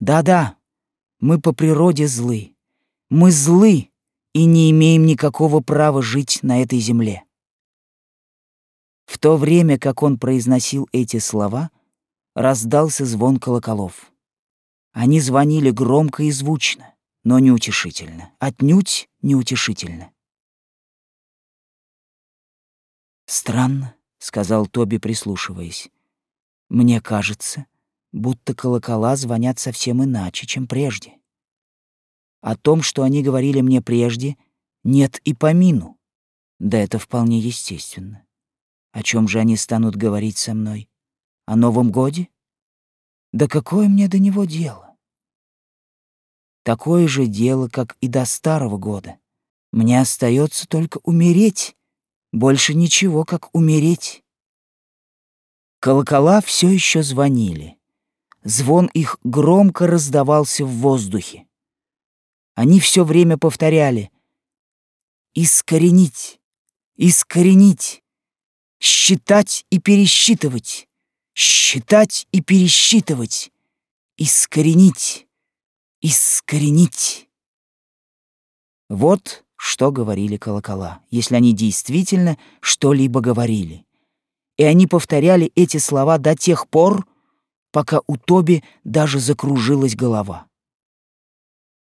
«Да-да, мы по природе злы. Мы злы и не имеем никакого права жить на этой земле». В то время, как он произносил эти слова, раздался звон колоколов. Они звонили громко и звучно, но неутешительно, отнюдь неутешительно. «Странно», — сказал Тоби, прислушиваясь. «Мне кажется, будто колокола звонят совсем иначе, чем прежде. О том, что они говорили мне прежде, нет и помину. Да это вполне естественно. О чем же они станут говорить со мной? О Новом годе? Да какое мне до него дело? Такое же дело, как и до Старого года. Мне остается только умереть. Больше ничего, как умереть. Колокола все еще звонили. Звон их громко раздавался в воздухе. Они все время повторяли «Искоренить! Искоренить! Считать и пересчитывать! считать и пересчитывать, искоренить, искоренить. Вот что говорили колокола, если они действительно что-либо говорили. И они повторяли эти слова до тех пор, пока у Тоби даже закружилась голова.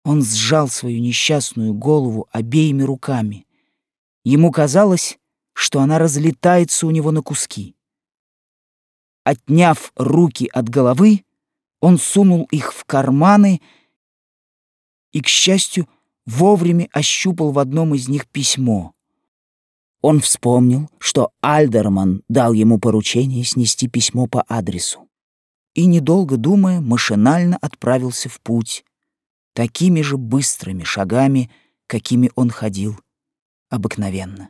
Он сжал свою несчастную голову обеими руками. Ему казалось, что она разлетается у него на куски. Отняв руки от головы, он сунул их в карманы и, к счастью, вовремя ощупал в одном из них письмо. Он вспомнил, что Альдерман дал ему поручение снести письмо по адресу. И, недолго думая, машинально отправился в путь, такими же быстрыми шагами, какими он ходил обыкновенно.